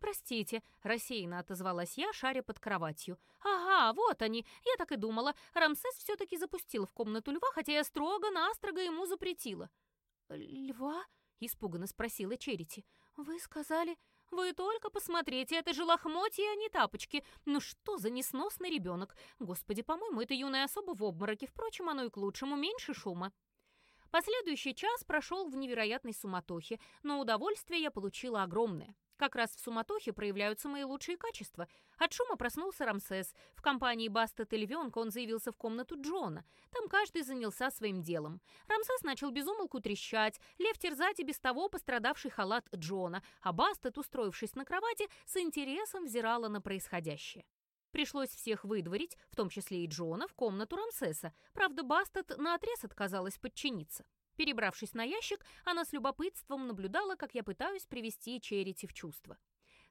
«Простите», — рассеянно отозвалась я, шаря под кроватью. «Ага, вот они. Я так и думала. Рамсес все-таки запустил в комнату льва, хотя я строго-настрого ему запретила». «Льва?» — испуганно спросила Черити. «Вы сказали...» «Вы только посмотрите, это же лохмотья, а не тапочки. Ну что за несносный ребенок? Господи, по-моему, это юная особа в обмороке. Впрочем, оно и к лучшему, меньше шума». Последующий час прошел в невероятной суматохе, но удовольствие я получила огромное. Как раз в суматохе проявляются мои лучшие качества. От шума проснулся Рамсес. В компании Бастет и Львенка он заявился в комнату Джона. Там каждый занялся своим делом. Рамсес начал безумолку трещать, Лев терзать и без того пострадавший халат Джона, а Бастет, устроившись на кровати, с интересом взирала на происходящее. Пришлось всех выдворить, в том числе и Джона, в комнату Рамсеса. Правда, Бастет наотрез отказалась подчиниться. Перебравшись на ящик, она с любопытством наблюдала, как я пытаюсь привести Черити в чувство.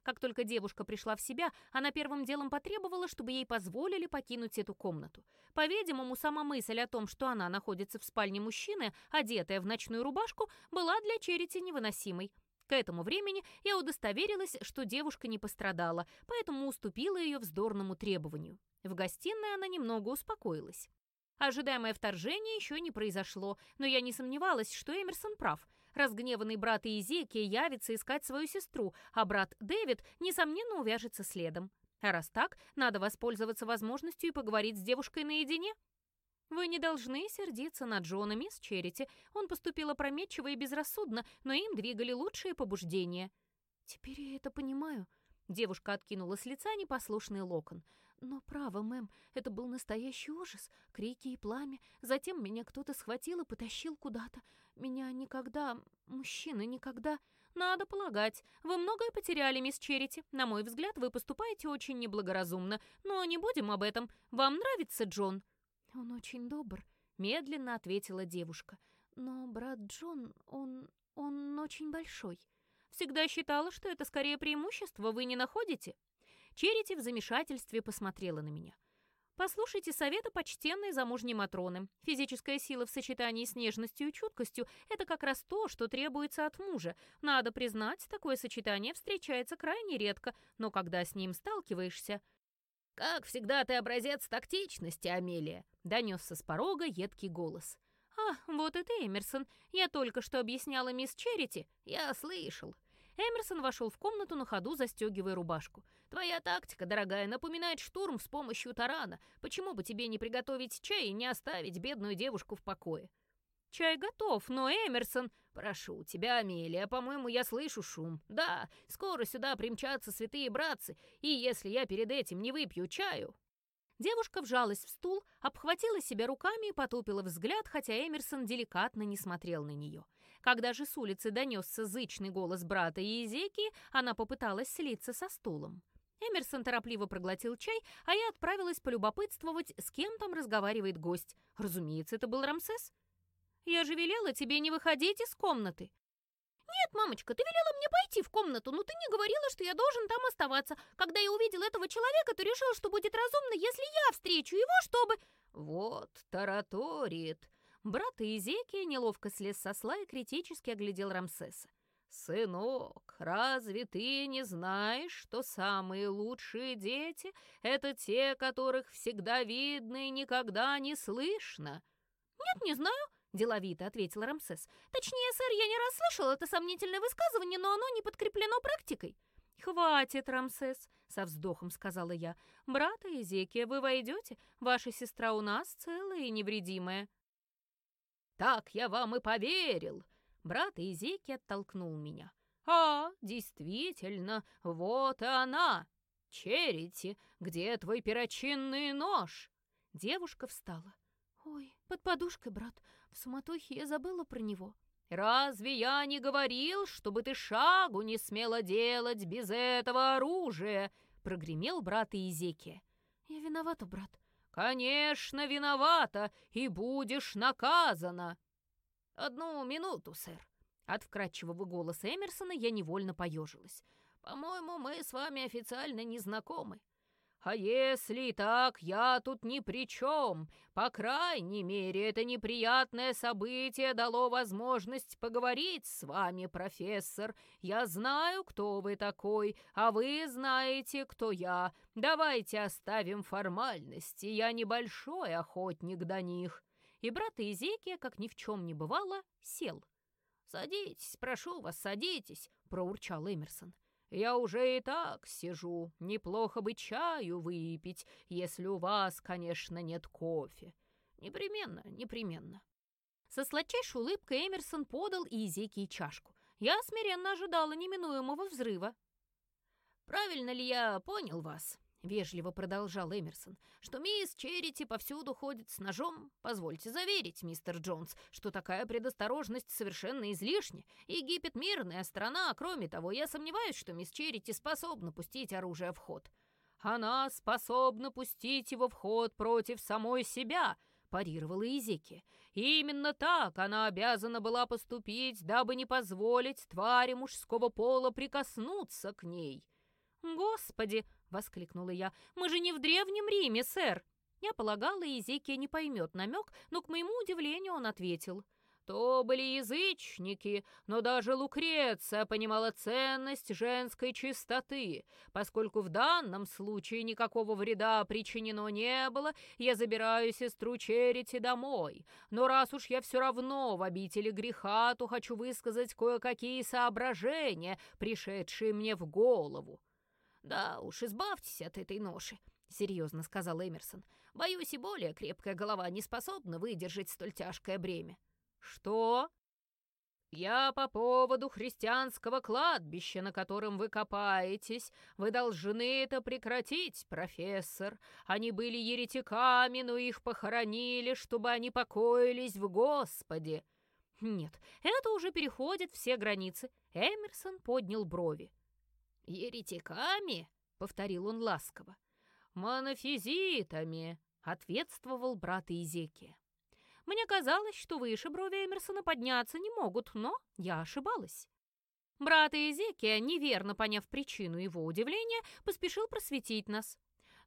Как только девушка пришла в себя, она первым делом потребовала, чтобы ей позволили покинуть эту комнату. По-видимому, сама мысль о том, что она находится в спальне мужчины, одетая в ночную рубашку, была для Черити невыносимой. К этому времени я удостоверилась, что девушка не пострадала, поэтому уступила ее вздорному требованию. В гостиной она немного успокоилась. Ожидаемое вторжение еще не произошло, но я не сомневалась, что Эмерсон прав. Разгневанный брат Иезекия явится искать свою сестру, а брат Дэвид, несомненно, увяжется следом. А раз так, надо воспользоваться возможностью и поговорить с девушкой наедине. Вы не должны сердиться на Джона, мисс Черити. Он поступил опрометчиво и безрассудно, но им двигали лучшие побуждения. Теперь я это понимаю. Девушка откинула с лица непослушный локон. Но право, мэм, это был настоящий ужас. Крики и пламя. Затем меня кто-то схватил и потащил куда-то. Меня никогда... Мужчина никогда... Надо полагать. Вы многое потеряли, мисс Черити. На мой взгляд, вы поступаете очень неблагоразумно. Но не будем об этом. Вам нравится Джон?» «Он очень добр», — медленно ответила девушка. «Но брат Джон, он... он очень большой». «Всегда считала, что это скорее преимущество, вы не находите?» Черити в замешательстве посмотрела на меня. Послушайте совета почтенной замужней Матроны. Физическая сила в сочетании с нежностью и чуткостью – это как раз то, что требуется от мужа. Надо признать, такое сочетание встречается крайне редко, но когда с ним сталкиваешься... «Как всегда ты образец тактичности, Амелия», — донесся с порога едкий голос. «А, вот это Эмерсон. Я только что объясняла мисс Черити. Я слышал». Эмерсон вошел в комнату на ходу, застегивая рубашку. Твоя тактика, дорогая, напоминает штурм с помощью тарана. Почему бы тебе не приготовить чай и не оставить бедную девушку в покое? Чай готов, но Эмерсон... Прошу тебя, Амелия, по-моему, я слышу шум. Да, скоро сюда примчатся святые братцы, и если я перед этим не выпью чаю... Девушка вжалась в стул, обхватила себя руками и потупила взгляд, хотя Эмерсон деликатно не смотрел на нее. Когда же с улицы донесся зычный голос брата Иезекии, она попыталась слиться со стулом. Эмерсон торопливо проглотил чай, а я отправилась полюбопытствовать, с кем там разговаривает гость. Разумеется, это был Рамсес. «Я же велела тебе не выходить из комнаты». «Нет, мамочка, ты велела мне пойти в комнату, но ты не говорила, что я должен там оставаться. Когда я увидел этого человека, то решил, что будет разумно, если я встречу его, чтобы...» «Вот, тараторит». Брат Изекия неловко слез со сла и критически оглядел Рамсеса. «Сынок, разве ты не знаешь, что самые лучшие дети — это те, которых всегда видно и никогда не слышно?» «Нет, не знаю», — деловито ответил Рамсес. «Точнее, сэр, я не раз слышал это сомнительное высказывание, но оно не подкреплено практикой». «Хватит, Рамсес», — со вздохом сказала я. «Брат Эзекия, вы войдете? Ваша сестра у нас целая и невредимая». «Так я вам и поверил», Брат Изеки оттолкнул меня. «А, действительно, вот она! Черити, где твой перочинный нож?» Девушка встала. «Ой, под подушкой, брат, в суматохе я забыла про него». «Разве я не говорил, чтобы ты шагу не смела делать без этого оружия?» — прогремел брат Иезекия. «Я виновата, брат». «Конечно, виновата, и будешь наказана». «Одну минуту, сэр». От вкрадчивого голоса Эмерсона я невольно поежилась. «По-моему, мы с вами официально не знакомы». А если так, я тут ни при чем. По крайней мере, это неприятное событие дало возможность поговорить с вами, профессор. Я знаю, кто вы такой, а вы знаете, кто я. Давайте оставим формальности, я небольшой охотник до них». И брат Изекия, как ни в чем не бывало, сел. «Садитесь, прошу вас, садитесь», — проурчал Эмерсон. Я уже и так сижу. Неплохо бы чаю выпить, если у вас, конечно, нет кофе. Непременно, непременно». Со сладчайшей улыбкой Эмерсон подал Изеки чашку. Я смиренно ожидала неминуемого взрыва. «Правильно ли я понял вас?» Вежливо продолжал Эмерсон, что мисс Черити повсюду ходит с ножом. Позвольте заверить, мистер Джонс, что такая предосторожность совершенно излишня. Египет — мирная страна, а кроме того, я сомневаюсь, что мисс Черити способна пустить оружие в ход. Она способна пустить его в ход против самой себя, парировала Изеки. Именно так она обязана была поступить, дабы не позволить твари мужского пола прикоснуться к ней. «Господи!» — воскликнула я. «Мы же не в Древнем Риме, сэр!» Я полагала, Изекия не поймет намек, но, к моему удивлению, он ответил. То были язычники, но даже Лукреция понимала ценность женской чистоты. Поскольку в данном случае никакого вреда причинено не было, я забираю сестру Черити домой. Но раз уж я все равно в обители греха, то хочу высказать кое-какие соображения, пришедшие мне в голову. «Да уж, избавьтесь от этой ноши», — серьезно сказал Эмерсон. «Боюсь, и более крепкая голова не способна выдержать столь тяжкое бремя». «Что?» «Я по поводу христианского кладбища, на котором вы копаетесь. Вы должны это прекратить, профессор. Они были еретиками, но их похоронили, чтобы они покоились в Господе». «Нет, это уже переходит все границы». Эмерсон поднял брови. «Еретиками?» — повторил он ласково. «Монофизитами», — ответствовал брат Изекия. Мне казалось, что выше брови Эмерсона подняться не могут, но я ошибалась. Брат Изекия, неверно поняв причину его удивления, поспешил просветить нас.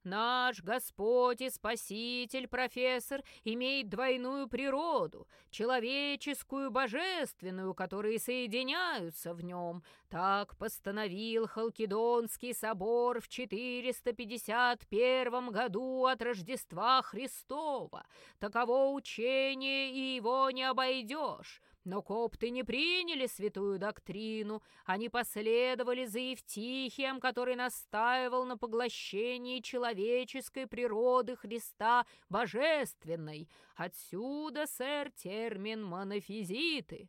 Наш Господь и Спаситель, профессор, имеет двойную природу, человеческую, божественную, которые соединяются в нем. Так постановил Халкидонский собор в 451 году от Рождества Христова. Таково учение, и его не обойдешь. Но копты не приняли святую доктрину, они последовали за Евтихием, который настаивал на поглощении человеческой природы Христа божественной. Отсюда, сэр, термин «монофизиты».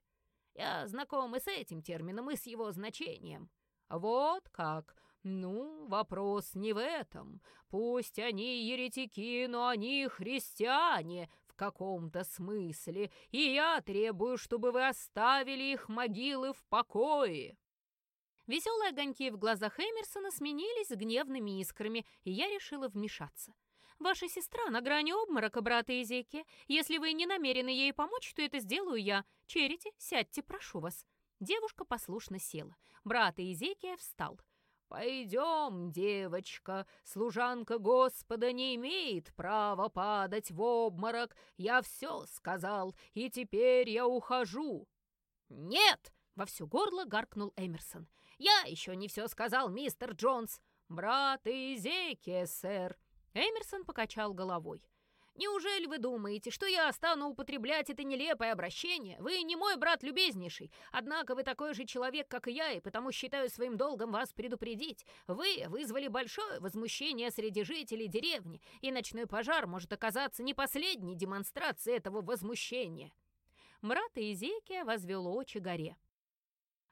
Я знаком и с этим термином, и с его значением. Вот как. Ну, вопрос не в этом. Пусть они еретики, но они христиане, каком-то смысле, и я требую, чтобы вы оставили их могилы в покое». Веселые огоньки в глазах Эмерсона сменились гневными искрами, и я решила вмешаться. «Ваша сестра на грани обморока, брата Изеки. Если вы не намерены ей помочь, то это сделаю я. Черите, сядьте, прошу вас». Девушка послушно села. Брат Изекия встал. «Пойдем, девочка, служанка Господа не имеет права падать в обморок. Я все сказал, и теперь я ухожу». «Нет!» — во все горло гаркнул Эмерсон. «Я еще не все сказал, мистер Джонс. Брат Изекия, сэр». Эмерсон покачал головой. Неужели вы думаете, что я стану употреблять это нелепое обращение? Вы не мой брат любезнейший, однако вы такой же человек, как и я, и потому считаю своим долгом вас предупредить. Вы вызвали большое возмущение среди жителей деревни, и ночной пожар может оказаться не последней демонстрацией этого возмущения». Мрат Изекия возвел очи горе.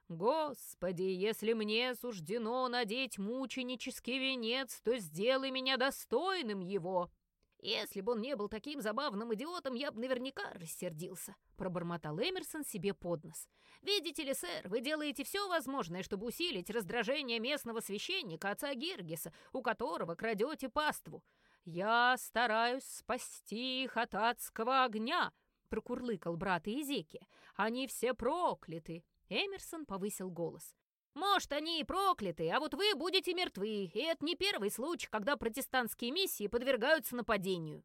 «Господи, если мне суждено надеть мученический венец, то сделай меня достойным его!» Если бы он не был таким забавным идиотом, я бы наверняка рассердился», — пробормотал Эмерсон себе под нос. «Видите ли, сэр, вы делаете все возможное, чтобы усилить раздражение местного священника, отца Гиргиса, у которого крадете паству. Я стараюсь спасти их от адского огня», — прокурлыкал брат Иезекия. «Они все прокляты!» Эмерсон повысил голос. Может, они и прокляты, а вот вы будете мертвы, и это не первый случай, когда протестантские миссии подвергаются нападению.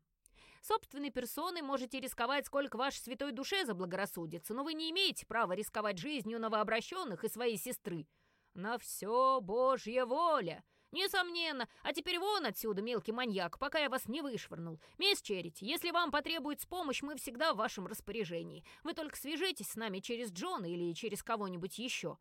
Собственной персоной можете рисковать, сколько вашей святой душе заблагорассудится, но вы не имеете права рисковать жизнью новообращенных и своей сестры. На все Божья воля. Несомненно. А теперь вон отсюда, мелкий маньяк, пока я вас не вышвырнул. Мисс Черити, если вам потребуется помощь, мы всегда в вашем распоряжении. Вы только свяжитесь с нами через Джона или через кого-нибудь еще.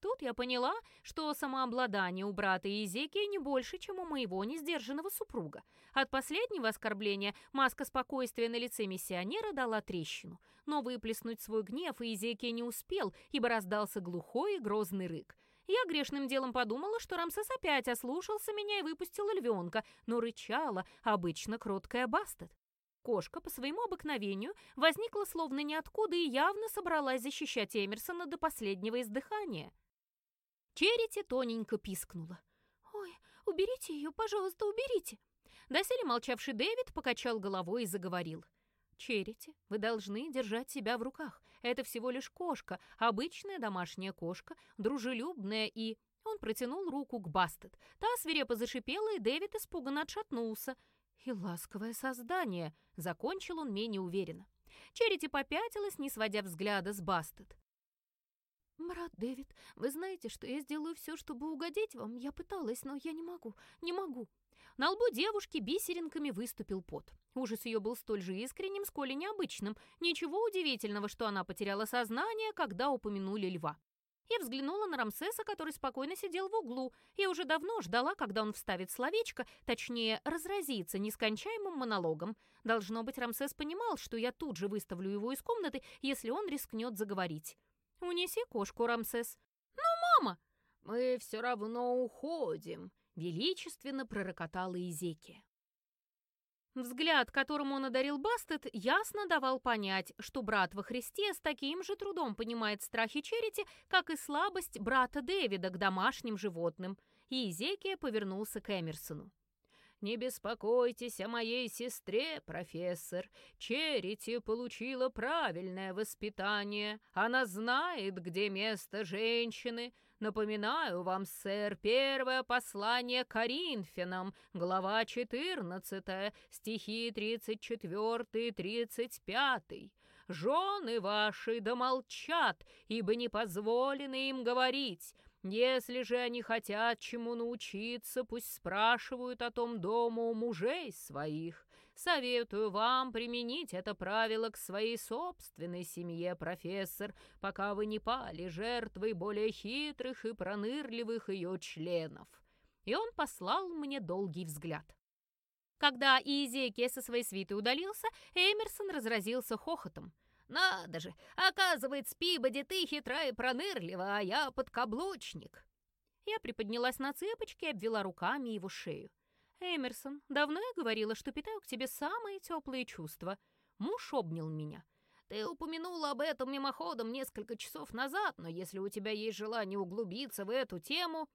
Тут я поняла, что самообладание у брата Иезекия не больше, чем у моего несдержанного супруга. От последнего оскорбления маска спокойствия на лице миссионера дала трещину. Но выплеснуть свой гнев Иезекия не успел, ибо раздался глухой и грозный рык. Я грешным делом подумала, что Рамсес опять ослушался меня и выпустил львенка, но рычала обычно кроткая Бастет. Кошка по своему обыкновению возникла словно ниоткуда и явно собралась защищать Эмерсона до последнего издыхания. Черити тоненько пискнула. «Ой, уберите ее, пожалуйста, уберите!» Доселе молчавший Дэвид покачал головой и заговорил. «Черити, вы должны держать себя в руках. Это всего лишь кошка, обычная домашняя кошка, дружелюбная и...» Он протянул руку к Бастет. Та свирепо зашипела, и Дэвид испуганно отшатнулся. «И ласковое создание!» — закончил он менее уверенно. Черити попятилась, не сводя взгляда с Бастет. «Брат Дэвид, вы знаете, что я сделаю все, чтобы угодить вам? Я пыталась, но я не могу, не могу». На лбу девушки бисеринками выступил пот. Ужас ее был столь же искренним, сколь и необычным. Ничего удивительного, что она потеряла сознание, когда упомянули льва. Я взглянула на Рамсеса, который спокойно сидел в углу. Я уже давно ждала, когда он вставит словечко, точнее, разразится нескончаемым монологом. Должно быть, Рамсес понимал, что я тут же выставлю его из комнаты, если он рискнет заговорить. «Унеси кошку, Рамсес». «Ну, мама!» «Мы все равно уходим», — величественно пророкотала Изеки. Взгляд, которым он одарил Бастет, ясно давал понять, что брат во Христе с таким же трудом понимает страхи Черити, как и слабость брата Дэвида к домашним животным. И Изекия повернулся к Эмерсону. «Не беспокойтесь о моей сестре, профессор. Черити получила правильное воспитание. Она знает, где место женщины. Напоминаю вам, сэр, первое послание Коринфянам, глава 14, стихи 34 и 35. «Жены ваши домолчат, ибо не позволено им говорить». Если же они хотят чему научиться, пусть спрашивают о том дома у мужей своих. Советую вам применить это правило к своей собственной семье, профессор, пока вы не пали жертвой более хитрых и пронырливых ее членов». И он послал мне долгий взгляд. Когда Иезекия со своей свитой удалился, Эмерсон разразился хохотом. «Надо же! Оказывается, Пибоди, ты хитра и пронырлива, а я подкаблучник!» Я приподнялась на цепочки и обвела руками его шею. «Эмерсон, давно я говорила, что питаю к тебе самые теплые чувства. Муж обнял меня. Ты упомянула об этом мимоходом несколько часов назад, но если у тебя есть желание углубиться в эту тему...»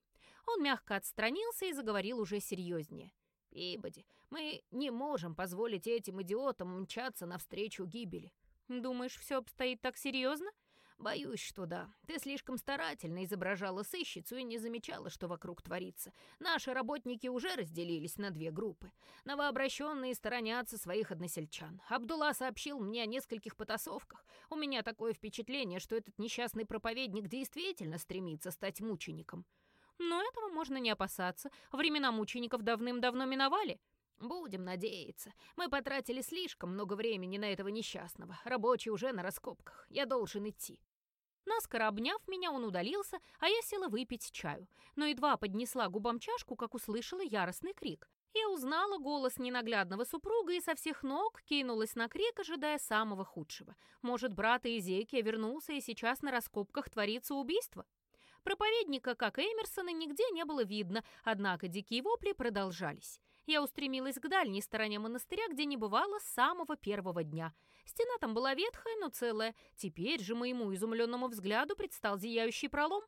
Он мягко отстранился и заговорил уже серьезнее. «Пибоди, мы не можем позволить этим идиотам мчаться навстречу гибели. «Думаешь, все обстоит так серьезно?» «Боюсь, что да. Ты слишком старательно изображала сыщицу и не замечала, что вокруг творится. Наши работники уже разделились на две группы. Новообращенные сторонятся своих односельчан. Абдулла сообщил мне о нескольких потасовках. У меня такое впечатление, что этот несчастный проповедник действительно стремится стать мучеником». «Но этого можно не опасаться. Времена мучеников давным-давно миновали». «Будем надеяться. Мы потратили слишком много времени на этого несчастного. Рабочий уже на раскопках. Я должен идти». Наскоро обняв меня, он удалился, а я села выпить чаю. Но едва поднесла губам чашку, как услышала яростный крик. Я узнала голос ненаглядного супруга и со всех ног кинулась на крик, ожидая самого худшего. Может, брат Изекия вернулся, и сейчас на раскопках творится убийство? Проповедника, как Эмерсона, нигде не было видно, однако дикие вопли продолжались. Я устремилась к дальней стороне монастыря, где не бывало с самого первого дня. Стена там была ветхая, но целая. Теперь же моему изумленному взгляду предстал зияющий пролом.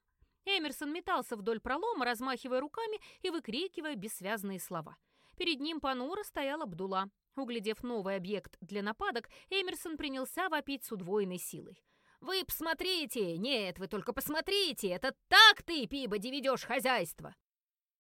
Эмерсон метался вдоль пролома, размахивая руками и выкрикивая бессвязные слова. Перед ним понуро стоял Абдула. Углядев новый объект для нападок, Эмерсон принялся вопить с удвоенной силой. «Вы посмотрите! Нет, вы только посмотрите! Это так ты, Пибоди, ведешь хозяйство!»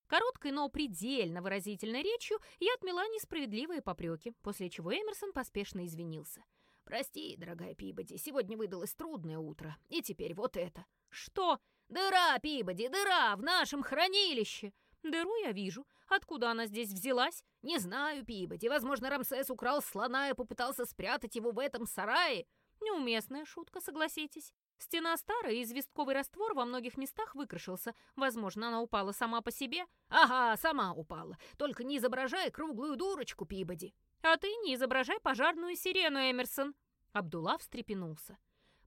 Короткой, но предельно выразительной речью я отмела несправедливые попреки, после чего Эмерсон поспешно извинился. «Прости, дорогая Пибоди, сегодня выдалось трудное утро, и теперь вот это». «Что?» «Дыра, Пибоди, дыра в нашем хранилище!» «Дыру я вижу. Откуда она здесь взялась?» «Не знаю, Пибоди. Возможно, Рамсес украл слона и попытался спрятать его в этом сарае». Неуместная шутка, согласитесь. Стена старая, известковый раствор во многих местах выкрашился. Возможно, она упала сама по себе. Ага, сама упала. Только не изображай круглую дурочку, Пибоди. А ты не изображай пожарную сирену, Эмерсон. Абдулла встрепенулся.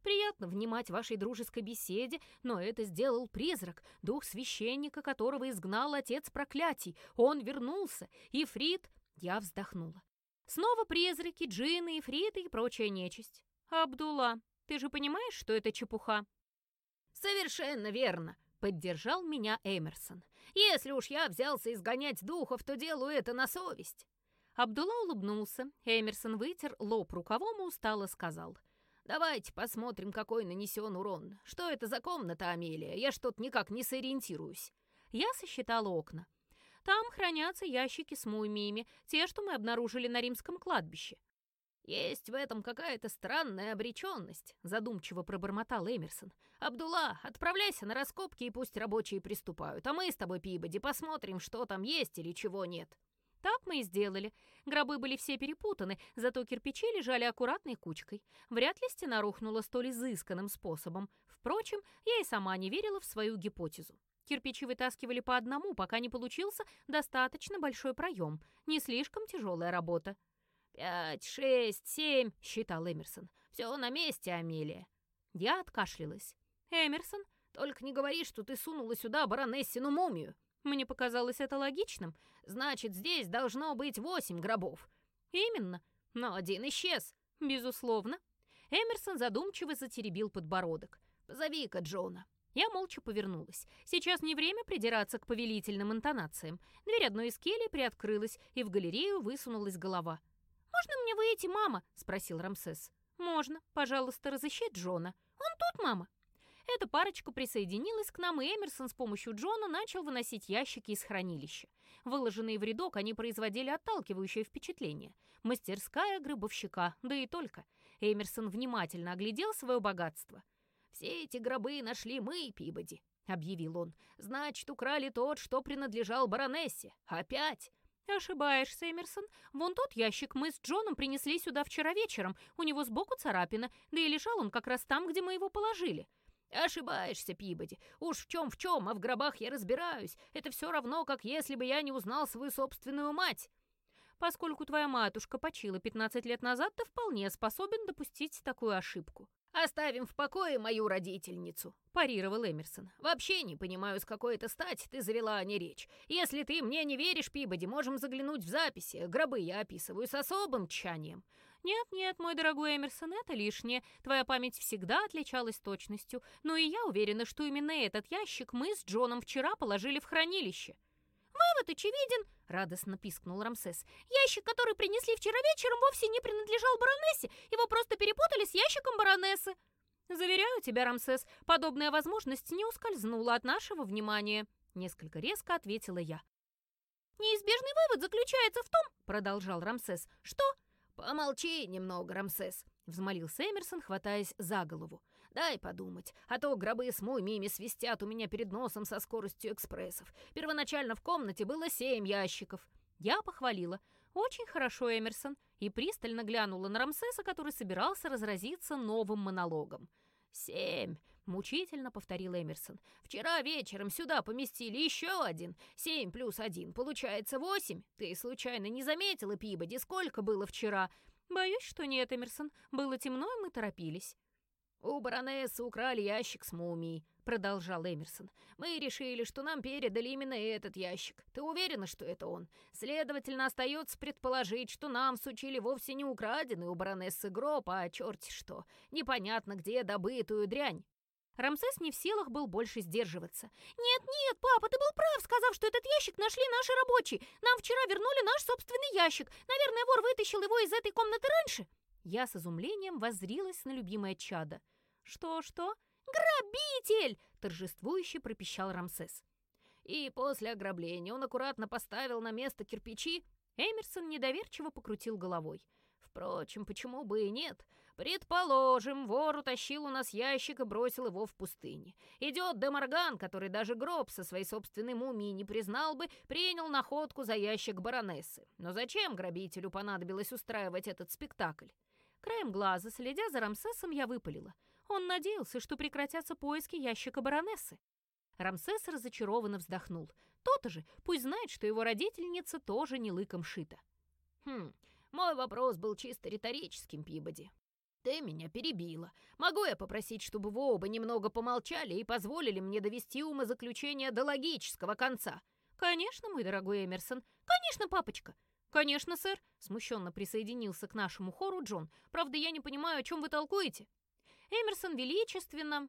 Приятно внимать вашей дружеской беседе, но это сделал призрак, дух священника, которого изгнал отец проклятий. Он вернулся, и Фрид... Я вздохнула. Снова призраки, джинны, ифриты и прочая нечисть. Абдулла, ты же понимаешь, что это чепуха?» «Совершенно верно», — поддержал меня Эмерсон. «Если уж я взялся изгонять духов, то делаю это на совесть». Абдулла улыбнулся. Эмерсон вытер лоб рукавом и устало сказал. «Давайте посмотрим, какой нанесен урон. Что это за комната, Амелия? Я что-то никак не сориентируюсь». Я сосчитала окна. Там хранятся ящики с мумиями, те, что мы обнаружили на римском кладбище. «Есть в этом какая-то странная обреченность», — задумчиво пробормотал Эмерсон. «Абдулла, отправляйся на раскопки и пусть рабочие приступают, а мы с тобой, Пибоди, посмотрим, что там есть или чего нет». Так мы и сделали. Гробы были все перепутаны, зато кирпичи лежали аккуратной кучкой. Вряд ли стена рухнула столь изысканным способом. Впрочем, я и сама не верила в свою гипотезу. Кирпичи вытаскивали по одному, пока не получился достаточно большой проем. Не слишком тяжелая работа. «Пять, шесть, семь», — считал Эмерсон. «Все на месте, Амелия». Я откашлялась. «Эмерсон, только не говори, что ты сунула сюда баронессину мумию». Мне показалось это логичным. Значит, здесь должно быть восемь гробов. Именно. Но один исчез. Безусловно. Эмерсон задумчиво затеребил подбородок. «Позови-ка Джона». Я молча повернулась. Сейчас не время придираться к повелительным интонациям. Дверь одной из келей приоткрылась, и в галерею высунулась голова. «Можно мне выйти, мама?» — спросил Рамсес. «Можно. Пожалуйста, разыщи Джона». «Он тут, мама». Эта парочка присоединилась к нам, и Эмерсон с помощью Джона начал выносить ящики из хранилища. Выложенные в рядок, они производили отталкивающее впечатление. Мастерская гробовщика, да и только. Эмерсон внимательно оглядел свое богатство. «Все эти гробы нашли мы, Пибоди», — объявил он. «Значит, украли тот, что принадлежал баронессе. Опять!» «Ошибаешься, Эмерсон. Вон тот ящик мы с Джоном принесли сюда вчера вечером. У него сбоку царапина, да и лежал он как раз там, где мы его положили». «Ошибаешься, Пибоди. Уж в чем в чем, а в гробах я разбираюсь. Это все равно, как если бы я не узнал свою собственную мать». «Поскольку твоя матушка почила 15 лет назад, ты вполне способен допустить такую ошибку». «Оставим в покое мою родительницу», – парировал Эмерсон. «Вообще не понимаю, с какой это стать ты завела о ней речь. Если ты мне не веришь, Пибоди, можем заглянуть в записи. Гробы я описываю с особым тщанием». «Нет-нет, мой дорогой Эмерсон, это лишнее. Твоя память всегда отличалась точностью. Но и я уверена, что именно этот ящик мы с Джоном вчера положили в хранилище». «Вывод очевиден!» — радостно пискнул Рамсес. «Ящик, который принесли вчера вечером, вовсе не принадлежал баронессе. Его просто перепутали с ящиком баронессы». «Заверяю тебя, Рамсес, подобная возможность не ускользнула от нашего внимания», — несколько резко ответила я. «Неизбежный вывод заключается в том, — продолжал Рамсес, — что...» «Помолчи немного, Рамсес», — взмолился Эмерсон, хватаясь за голову. Дай подумать, а то гробы с мумиями свистят у меня перед носом со скоростью экспрессов. Первоначально в комнате было семь ящиков. Я похвалила. Очень хорошо, Эмерсон. И пристально глянула на Рамсеса, который собирался разразиться новым монологом. «Семь!» — мучительно повторил Эмерсон. «Вчера вечером сюда поместили еще один. Семь плюс один. Получается восемь. Ты случайно не заметила, Пибоди, сколько было вчера?» «Боюсь, что нет, Эмерсон. Было темно, и мы торопились». «У баронессы украли ящик с мумией», —— продолжал Эмерсон. «Мы решили, что нам передали именно этот ящик. Ты уверена, что это он? Следовательно, остается предположить, что нам сучили вовсе не украденный у баронессы гроб, а черти что, непонятно где добытую дрянь». Рамсес не в силах был больше сдерживаться. «Нет-нет, папа, ты был прав, сказав, что этот ящик нашли наши рабочие. Нам вчера вернули наш собственный ящик. Наверное, вор вытащил его из этой комнаты раньше». Я с изумлением воззрилась на любимое чадо. «Что-что?» «Грабитель!» — торжествующе пропищал Рамсес. И после ограбления он аккуратно поставил на место кирпичи. Эмерсон недоверчиво покрутил головой. Впрочем, почему бы и нет? Предположим, вор утащил у нас ящик и бросил его в пустыне. Идет Демарган, который даже гроб со своей собственной мумией не признал бы, принял находку за ящик баронессы. Но зачем грабителю понадобилось устраивать этот спектакль? Краем глаза, следя за Рамсесом, я выпалила. Он надеялся, что прекратятся поиски ящика баронессы. Рамсес разочарованно вздохнул. То-то же, пусть знает, что его родительница тоже не лыком шита. «Хм, мой вопрос был чисто риторическим, Пибоди. Ты меня перебила. Могу я попросить, чтобы вы оба немного помолчали и позволили мне довести умозаключение до логического конца?» «Конечно, мой дорогой Эмерсон. Конечно, папочка. «Конечно, сэр», — смущенно присоединился к нашему хору Джон. «Правда, я не понимаю, о чем вы толкуете?» Эмерсон величественно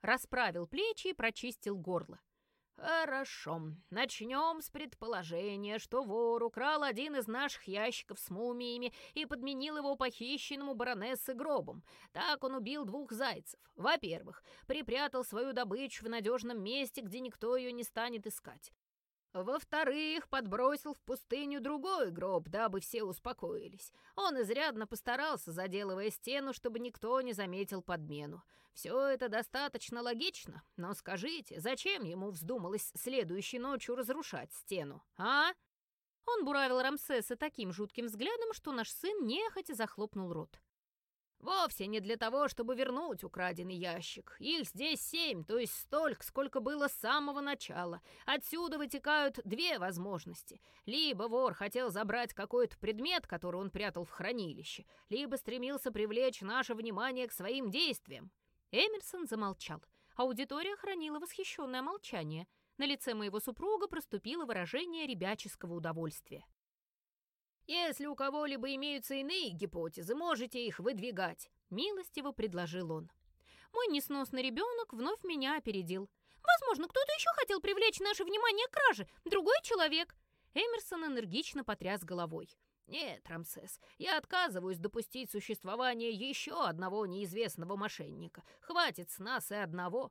расправил плечи и прочистил горло. «Хорошо. Начнем с предположения, что вор украл один из наших ящиков с мумиями и подменил его похищенному баронессы гробом. Так он убил двух зайцев. Во-первых, припрятал свою добычу в надежном месте, где никто ее не станет искать. Во-вторых, подбросил в пустыню другой гроб, дабы все успокоились. Он изрядно постарался, заделывая стену, чтобы никто не заметил подмену. Все это достаточно логично, но скажите, зачем ему вздумалось следующей ночью разрушать стену, а? Он буравил Рамсеса таким жутким взглядом, что наш сын нехотя захлопнул рот. Вовсе не для того, чтобы вернуть украденный ящик. Их здесь семь, то есть столько, сколько было с самого начала. Отсюда вытекают две возможности. Либо вор хотел забрать какой-то предмет, который он прятал в хранилище, либо стремился привлечь наше внимание к своим действиям. Эмерсон замолчал. Аудитория хранила восхищенное молчание. На лице моего супруга проступило выражение ребяческого удовольствия. Если у кого-либо имеются иные гипотезы, можете их выдвигать», — милостиво предложил он. Мой несносный ребенок вновь меня опередил. «Возможно, кто-то еще хотел привлечь наше внимание к краже. Другой человек». Эмерсон энергично потряс головой. «Нет, Рамсес, я отказываюсь допустить существование еще одного неизвестного мошенника. Хватит с нас и одного».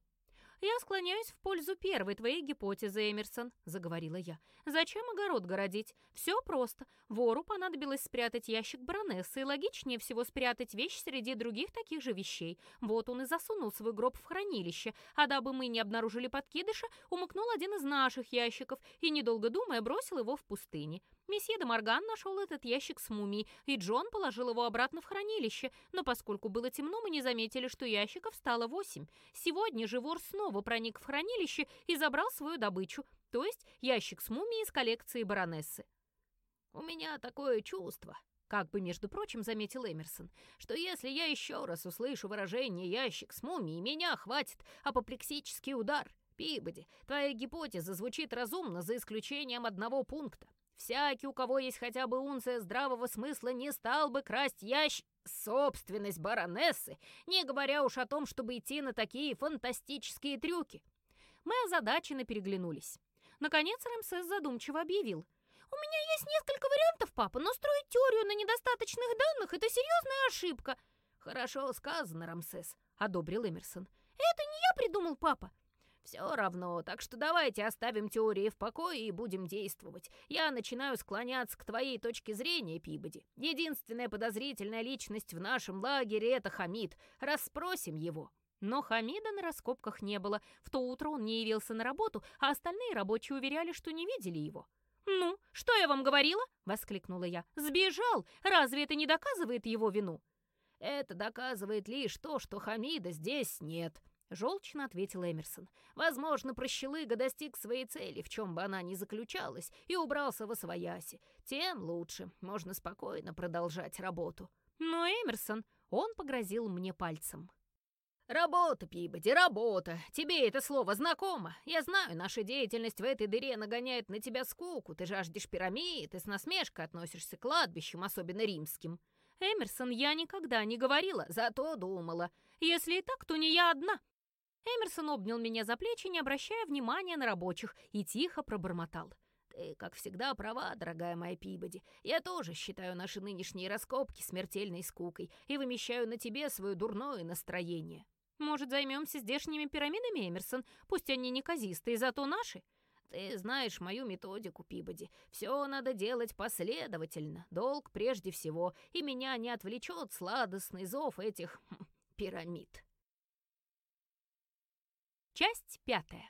«Я склоняюсь в пользу первой твоей гипотезы, Эмерсон», — заговорила я. «Зачем огород городить? Все просто. Вору понадобилось спрятать ящик баронессы, и логичнее всего спрятать вещь среди других таких же вещей. Вот он и засунул свой гроб в хранилище, а дабы мы не обнаружили подкидыша, умыкнул один из наших ящиков и, недолго думая, бросил его в пустыне. Месье де Морган нашел этот ящик с мумией, и Джон положил его обратно в хранилище, но поскольку было темно, мы не заметили, что ящиков стало восемь. Сегодня же вор снова проник в хранилище и забрал свою добычу, то есть ящик с мумией из коллекции баронессы. «У меня такое чувство», как бы, между прочим, заметил Эмерсон, что если я еще раз услышу выражение «ящик с мумией», меня хватит апоплексический удар. Пибоди, твоя гипотеза звучит разумно, за исключением одного пункта. Всякий, у кого есть хотя бы унция здравого смысла, не стал бы красть ящ... собственность баронессы, не говоря уж о том, чтобы идти на такие фантастические трюки. Мы озадаченно переглянулись. Наконец Рамсес задумчиво объявил. «У меня есть несколько вариантов, папа, но строить теорию на недостаточных данных — это серьезная ошибка». «Хорошо сказано, Рамсес», — одобрил Эмерсон. «Это не я придумал, папа. «Все равно, так что давайте оставим теории в покое и будем действовать. Я начинаю склоняться к твоей точке зрения, Пибоди. Единственная подозрительная личность в нашем лагере — это Хамид. Расспросим его». Но Хамида на раскопках не было. В то утро он не явился на работу, а остальные рабочие уверяли, что не видели его. «Ну, что я вам говорила?» — воскликнула я. «Сбежал! Разве это не доказывает его вину?» «Это доказывает лишь то, что Хамида здесь нет», Желчно ответил Эмерсон. Возможно, прощелыга достиг своей цели, в чем бы она ни заключалась, и убрался во свояси. Тем лучше. Можно спокойно продолжать работу. Но Эмерсон, он погрозил мне пальцем. «Работа, Пибоди, работа. Тебе это слово знакомо. Я знаю, наша деятельность в этой дыре нагоняет на тебя скуку. Ты жаждешь пирамид, ты с насмешкой относишься к кладбищам, особенно римским». «Эмерсон, я никогда не говорила, зато думала. Если и так, то не я одна». Эмерсон обнял меня за плечи, не обращая внимания на рабочих, и тихо пробормотал. «Ты, как всегда, права, дорогая моя Пибоди. Я тоже считаю наши нынешние раскопки смертельной скукой и вымещаю на тебе свое дурное настроение». Может, займемся здешними пирамидами, Эмерсон? Пусть они неказистые, зато наши. Ты знаешь мою методику, Пибоди. Все надо делать последовательно, долг прежде всего, и меня не отвлечет сладостный зов этих хм, пирамид. Часть пятая.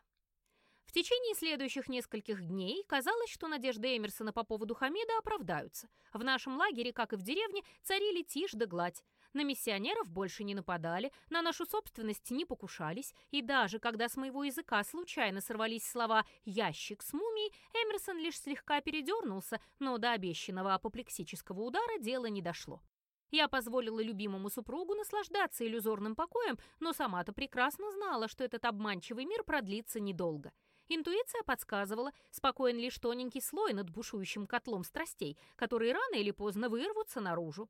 В течение следующих нескольких дней казалось, что надежды Эмерсона по поводу Хамида оправдаются. В нашем лагере, как и в деревне, царили тишь да гладь. На миссионеров больше не нападали, на нашу собственность не покушались, и даже когда с моего языка случайно сорвались слова «ящик с мумией», Эмерсон лишь слегка передернулся, но до обещанного апоплексического удара дело не дошло. Я позволила любимому супругу наслаждаться иллюзорным покоем, но сама-то прекрасно знала, что этот обманчивый мир продлится недолго. Интуиция подсказывала, спокоен лишь тоненький слой над бушующим котлом страстей, которые рано или поздно вырвутся наружу.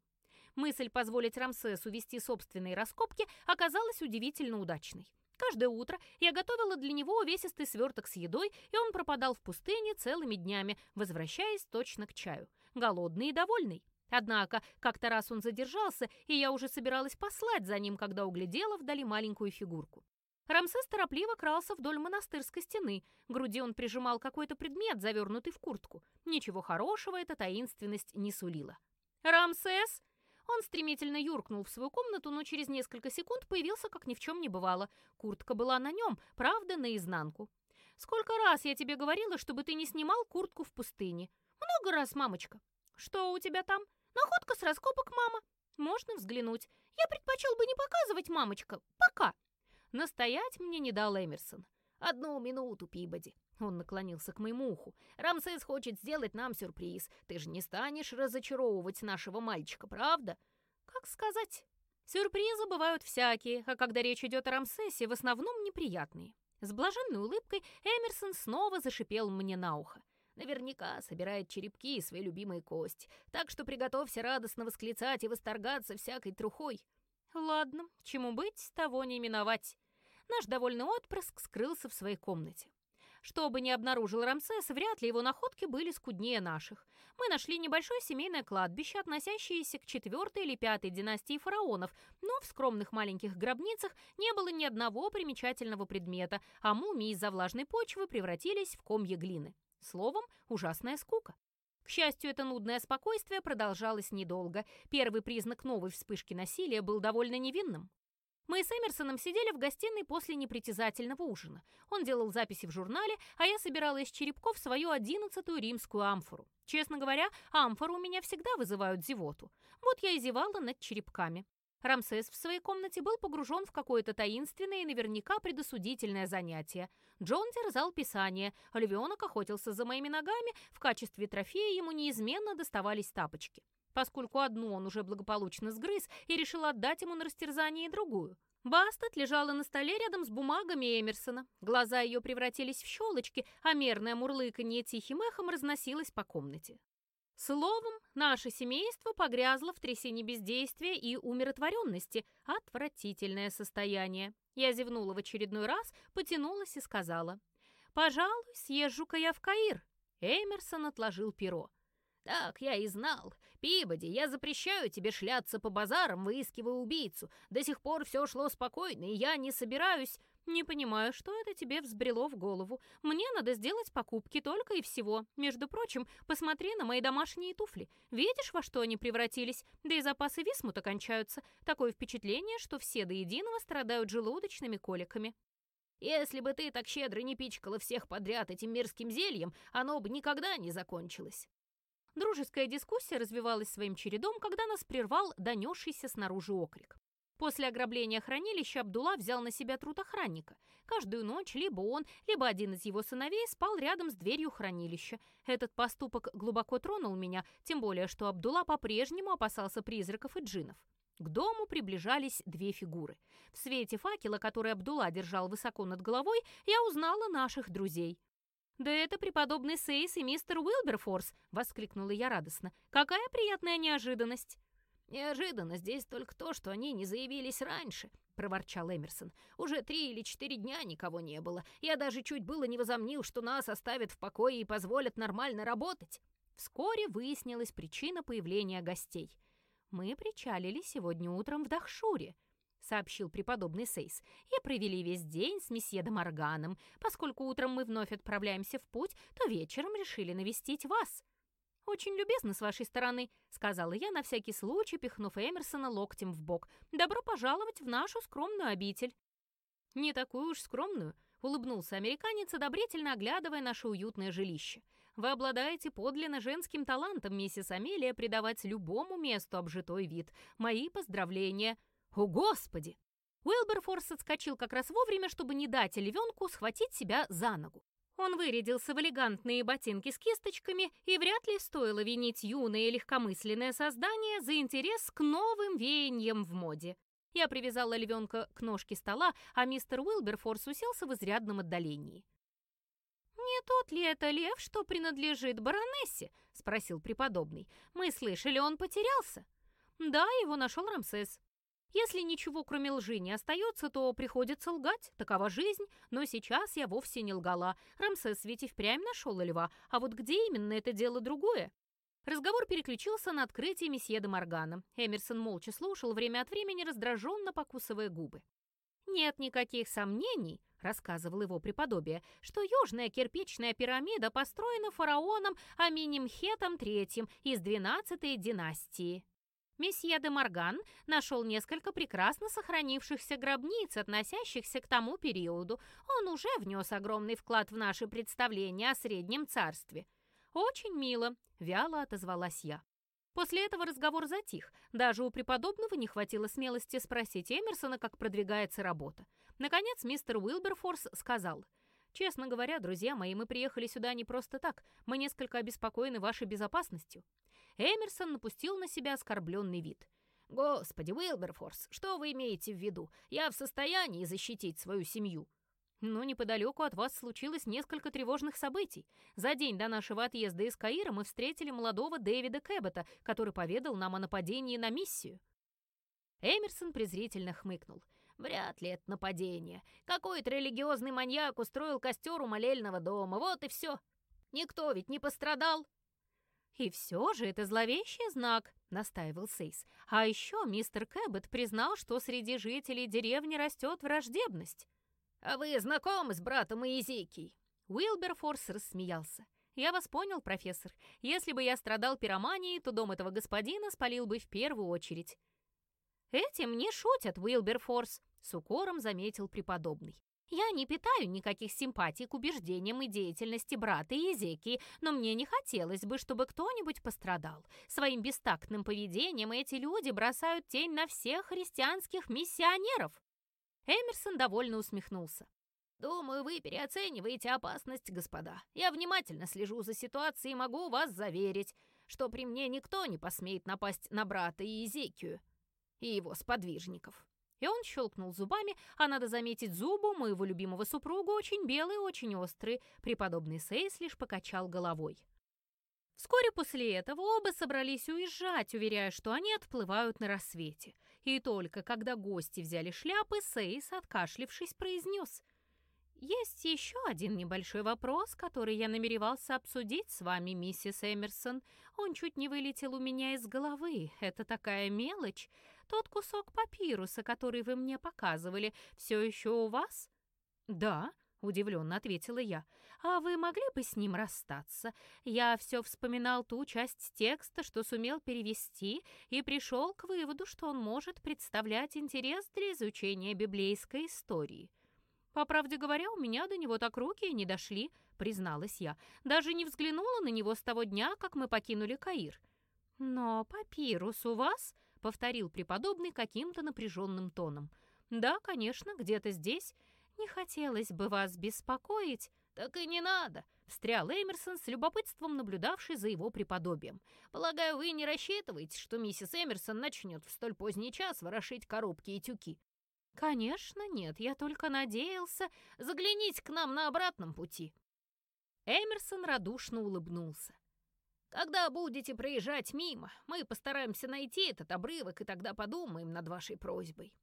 Мысль позволить Рамсесу вести собственные раскопки оказалась удивительно удачной. Каждое утро я готовила для него увесистый сверток с едой, и он пропадал в пустыне целыми днями, возвращаясь точно к чаю. Голодный и довольный. Однако, как-то раз он задержался, и я уже собиралась послать за ним, когда углядела вдали маленькую фигурку. Рамсес торопливо крался вдоль монастырской стены. К груди он прижимал какой-то предмет, завернутый в куртку. Ничего хорошего эта таинственность не сулила. «Рамсес!» Он стремительно юркнул в свою комнату, но через несколько секунд появился, как ни в чем не бывало. Куртка была на нем, правда, наизнанку. «Сколько раз я тебе говорила, чтобы ты не снимал куртку в пустыне?» «Много раз, мамочка». «Что у тебя там?» «Находка с раскопок, мама». «Можно взглянуть?» «Я предпочел бы не показывать, мамочка. Пока». Настоять мне не дал Эмерсон. «Одну минуту, Пибоди». Он наклонился к моему уху. «Рамсес хочет сделать нам сюрприз. Ты же не станешь разочаровывать нашего мальчика, правда?» «Как сказать?» Сюрпризы бывают всякие, а когда речь идет о Рамсесе, в основном неприятные. С блаженной улыбкой Эмерсон снова зашипел мне на ухо. Наверняка собирает черепки и свои любимые кости, так что приготовься радостно восклицать и восторгаться всякой трухой. Ладно, чему быть, того не миновать. Наш довольный отпрыск скрылся в своей комнате. Что бы ни обнаружил Рамсес, вряд ли его находки были скуднее наших. Мы нашли небольшое семейное кладбище, относящееся к четвертой или пятой династии фараонов, но в скромных маленьких гробницах не было ни одного примечательного предмета, а мумии из-за влажной почвы превратились в комья глины. Словом, ужасная скука. К счастью, это нудное спокойствие продолжалось недолго. Первый признак новой вспышки насилия был довольно невинным. Мы с Эмерсоном сидели в гостиной после непритязательного ужина. Он делал записи в журнале, а я собирала из черепков свою одиннадцатую римскую амфору. Честно говоря, амфоры у меня всегда вызывают зевоту. Вот я и зевала над черепками. Рамсес в своей комнате был погружен в какое-то таинственное и наверняка предосудительное занятие. Джон терзал писание, а львенок охотился за моими ногами, в качестве трофея ему неизменно доставались тапочки поскольку одну он уже благополучно сгрыз и решил отдать ему на растерзание другую. Бастет лежала на столе рядом с бумагами Эмерсона. Глаза ее превратились в щелочки, а мерное мурлыканье тихим эхом разносилось по комнате. Словом, наше семейство погрязло в трясине бездействия и умиротворенности. Отвратительное состояние. Я зевнула в очередной раз, потянулась и сказала. «Пожалуй, съезжу-ка я в Каир». Эмерсон отложил перо. «Так я и знал. Пибоди, я запрещаю тебе шляться по базарам, выискивая убийцу. До сих пор все шло спокойно, и я не собираюсь...» «Не понимаю, что это тебе взбрело в голову. Мне надо сделать покупки только и всего. Между прочим, посмотри на мои домашние туфли. Видишь, во что они превратились? Да и запасы висмута кончаются. Такое впечатление, что все до единого страдают желудочными коликами». «Если бы ты так щедро не пичкала всех подряд этим мерзким зельем, оно бы никогда не закончилось». Дружеская дискуссия развивалась своим чередом, когда нас прервал донесшийся снаружи окрик. После ограбления хранилища Абдулла взял на себя труд охранника. Каждую ночь либо он, либо один из его сыновей спал рядом с дверью хранилища. Этот поступок глубоко тронул меня, тем более, что Абдулла по-прежнему опасался призраков и джинов. К дому приближались две фигуры. В свете факела, который Абдулла держал высоко над головой, я узнала наших друзей. «Да это преподобный Сейс и мистер Уилберфорс!» — воскликнула я радостно. «Какая приятная неожиданность!» «Неожиданно здесь только то, что они не заявились раньше», — проворчал Эмерсон. «Уже три или четыре дня никого не было. Я даже чуть было не возомнил, что нас оставят в покое и позволят нормально работать». Вскоре выяснилась причина появления гостей. «Мы причалили сегодня утром в Дахшуре», — сообщил преподобный Сейс, «и провели весь день с месье Морганом. Поскольку утром мы вновь отправляемся в путь, то вечером решили навестить вас». «Очень любезно с вашей стороны», — сказала я на всякий случай, пихнув Эмерсона локтем в бок. «Добро пожаловать в нашу скромную обитель». «Не такую уж скромную», — улыбнулся американец, одобрительно оглядывая наше уютное жилище. «Вы обладаете подлинно женским талантом, миссис Амелия, придавать любому месту обжитой вид. Мои поздравления!» «О, Господи!» Уилберфорс отскочил как раз вовремя, чтобы не дать львенку схватить себя за ногу. Он вырядился в элегантные ботинки с кисточками, и вряд ли стоило винить юное легкомысленное создание за интерес к новым веяниям в моде. Я привязала львенка к ножке стола, а мистер Уилберфорс уселся в изрядном отдалении. «Не тот ли это лев, что принадлежит баронессе?» — спросил преподобный. «Мы слышали, он потерялся?» «Да, его нашел Рамсес». Если ничего, кроме лжи, не остается, то приходится лгать. Такова жизнь. Но сейчас я вовсе не лгала. Рамсес ведь и впрямь нашел льва. А вот где именно, это дело другое. Разговор переключился на открытие месье де Моргана. Эмерсон молча слушал, время от времени раздраженно покусывая губы. «Нет никаких сомнений», — рассказывал его преподобие, что южная кирпичная пирамида построена фараоном Аминимхетом III из XII династии. Месье де Морган нашел несколько прекрасно сохранившихся гробниц, относящихся к тому периоду. Он уже внес огромный вклад в наши представления о Среднем Царстве. «Очень мило», — вяло отозвалась я. После этого разговор затих. Даже у преподобного не хватило смелости спросить Эмерсона, как продвигается работа. Наконец мистер Уилберфорс сказал — Честно говоря, друзья мои, мы приехали сюда не просто так. Мы несколько обеспокоены вашей безопасностью». Эмерсон напустил на себя оскорбленный вид. «Господи, Уилберфорс, что вы имеете в виду? Я в состоянии защитить свою семью». Но неподалеку от вас случилось несколько тревожных событий. За день до нашего отъезда из Каира мы встретили молодого Дэвида Кэбота, который поведал нам о нападении на миссию. Эмерсон презрительно хмыкнул. Вряд ли это нападение. Какой-то религиозный маньяк устроил костер у молельного дома. Вот и все. Никто ведь не пострадал. «И все же это зловещий знак», — настаивал Сейс. «А еще мистер Кэббет признал, что среди жителей деревни растет враждебность». «А вы знакомы с братом Иезекией?» Уилберфорс рассмеялся. «Я вас понял, профессор. Если бы я страдал пироманией, то дом этого господина спалил бы в первую очередь». «Этим не шутят, Уилберфорс», — с укором заметил преподобный. «Я не питаю никаких симпатий к убеждениям и деятельности брата Езекии, но мне не хотелось бы, чтобы кто-нибудь пострадал. Своим бестактным поведением эти люди бросают тень на всех христианских миссионеров». Эмерсон довольно усмехнулся. «Думаю, вы переоцениваете опасность, господа. Я внимательно слежу за ситуацией и могу вас заверить, что при мне никто не посмеет напасть на брата Иезекию и его сподвижников». И он щелкнул зубами, а надо заметить, зубы моего любимого супруга очень белые, очень острые. Преподобный Сейс лишь покачал головой. Вскоре после этого оба собрались уезжать, уверяя, что они отплывают на рассвете. И только когда гости взяли шляпы, Сейс, откашлившись, произнес «Есть еще один небольшой вопрос, который я намеревался обсудить с вами, миссис Эмерсон. Он чуть не вылетел у меня из головы. Это такая мелочь. Тот кусок папируса, который вы мне показывали, все еще у вас?» «Да», — удивленно ответила я. «А вы могли бы с ним расстаться? Я все вспоминал ту часть текста, что сумел перевести, и пришел к выводу, что он может представлять интерес для изучения библейской истории». «По правде говоря, у меня до него так руки и не дошли», — призналась я. «Даже не взглянула на него с того дня, как мы покинули Каир». «Но папирус у вас?» — повторил преподобный каким-то напряженным тоном. «Да, конечно, где-то здесь. Не хотелось бы вас беспокоить». «Так и не надо», — встрял Эмерсон с любопытством, наблюдавший за его преподобием. «Полагаю, вы не рассчитываете, что миссис Эмерсон начнет в столь поздний час ворошить коробки и тюки?» «Конечно нет, я только надеялся. Загляните к нам на обратном пути». Эмерсон радушно улыбнулся. «Когда будете проезжать мимо, мы постараемся найти этот обрывок и тогда подумаем над вашей просьбой».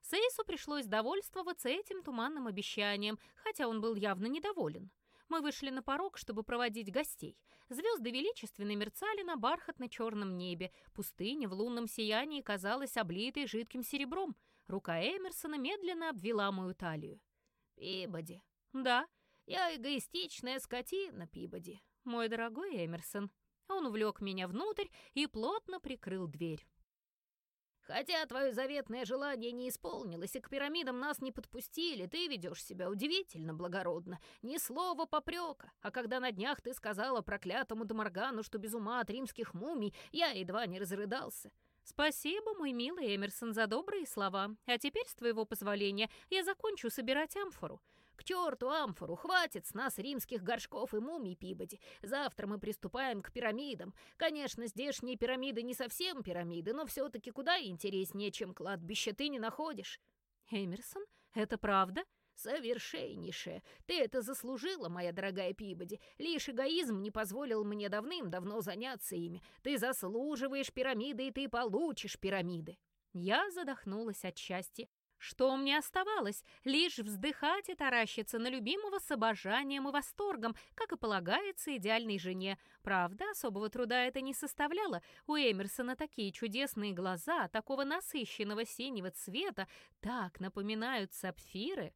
Сейсу пришлось довольствоваться этим туманным обещанием, хотя он был явно недоволен. Мы вышли на порог, чтобы проводить гостей. Звезды величественно мерцали на бархатно-черном небе. Пустыня в лунном сиянии казалась облитой жидким серебром. Рука Эмерсона медленно обвела мою талию. «Пибоди». «Да». «Я эгоистичная скотина, Пибоди». «Мой дорогой Эмерсон». Он увлек меня внутрь и плотно прикрыл дверь. Хотя твое заветное желание не исполнилось, и к пирамидам нас не подпустили, ты ведешь себя удивительно благородно. Ни слова попрека. А когда на днях ты сказала проклятому Дамаргану, что без ума от римских мумий, я едва не разрыдался. «Спасибо, мой милый Эмерсон, за добрые слова. А теперь, с твоего позволения, я закончу собирать амфору. К черту амфору, хватит с нас римских горшков и мумий Пибоди. Завтра мы приступаем к пирамидам. Конечно, здешние пирамиды не совсем пирамиды, но все-таки куда интереснее, чем кладбище, ты не находишь?» «Эмерсон, это правда?» «Совершеннейшее! Ты это заслужила, моя дорогая Пибоди. Лишь эгоизм не позволил мне давным-давно заняться ими. Ты заслуживаешь пирамиды, и ты получишь пирамиды!» Я задохнулась от счастья. Что мне оставалось? Лишь вздыхать и таращиться на любимого с обожанием и восторгом, как и полагается идеальной жене. Правда, особого труда это не составляло. У Эмерсона такие чудесные глаза, такого насыщенного синего цвета, так напоминают сапфиры.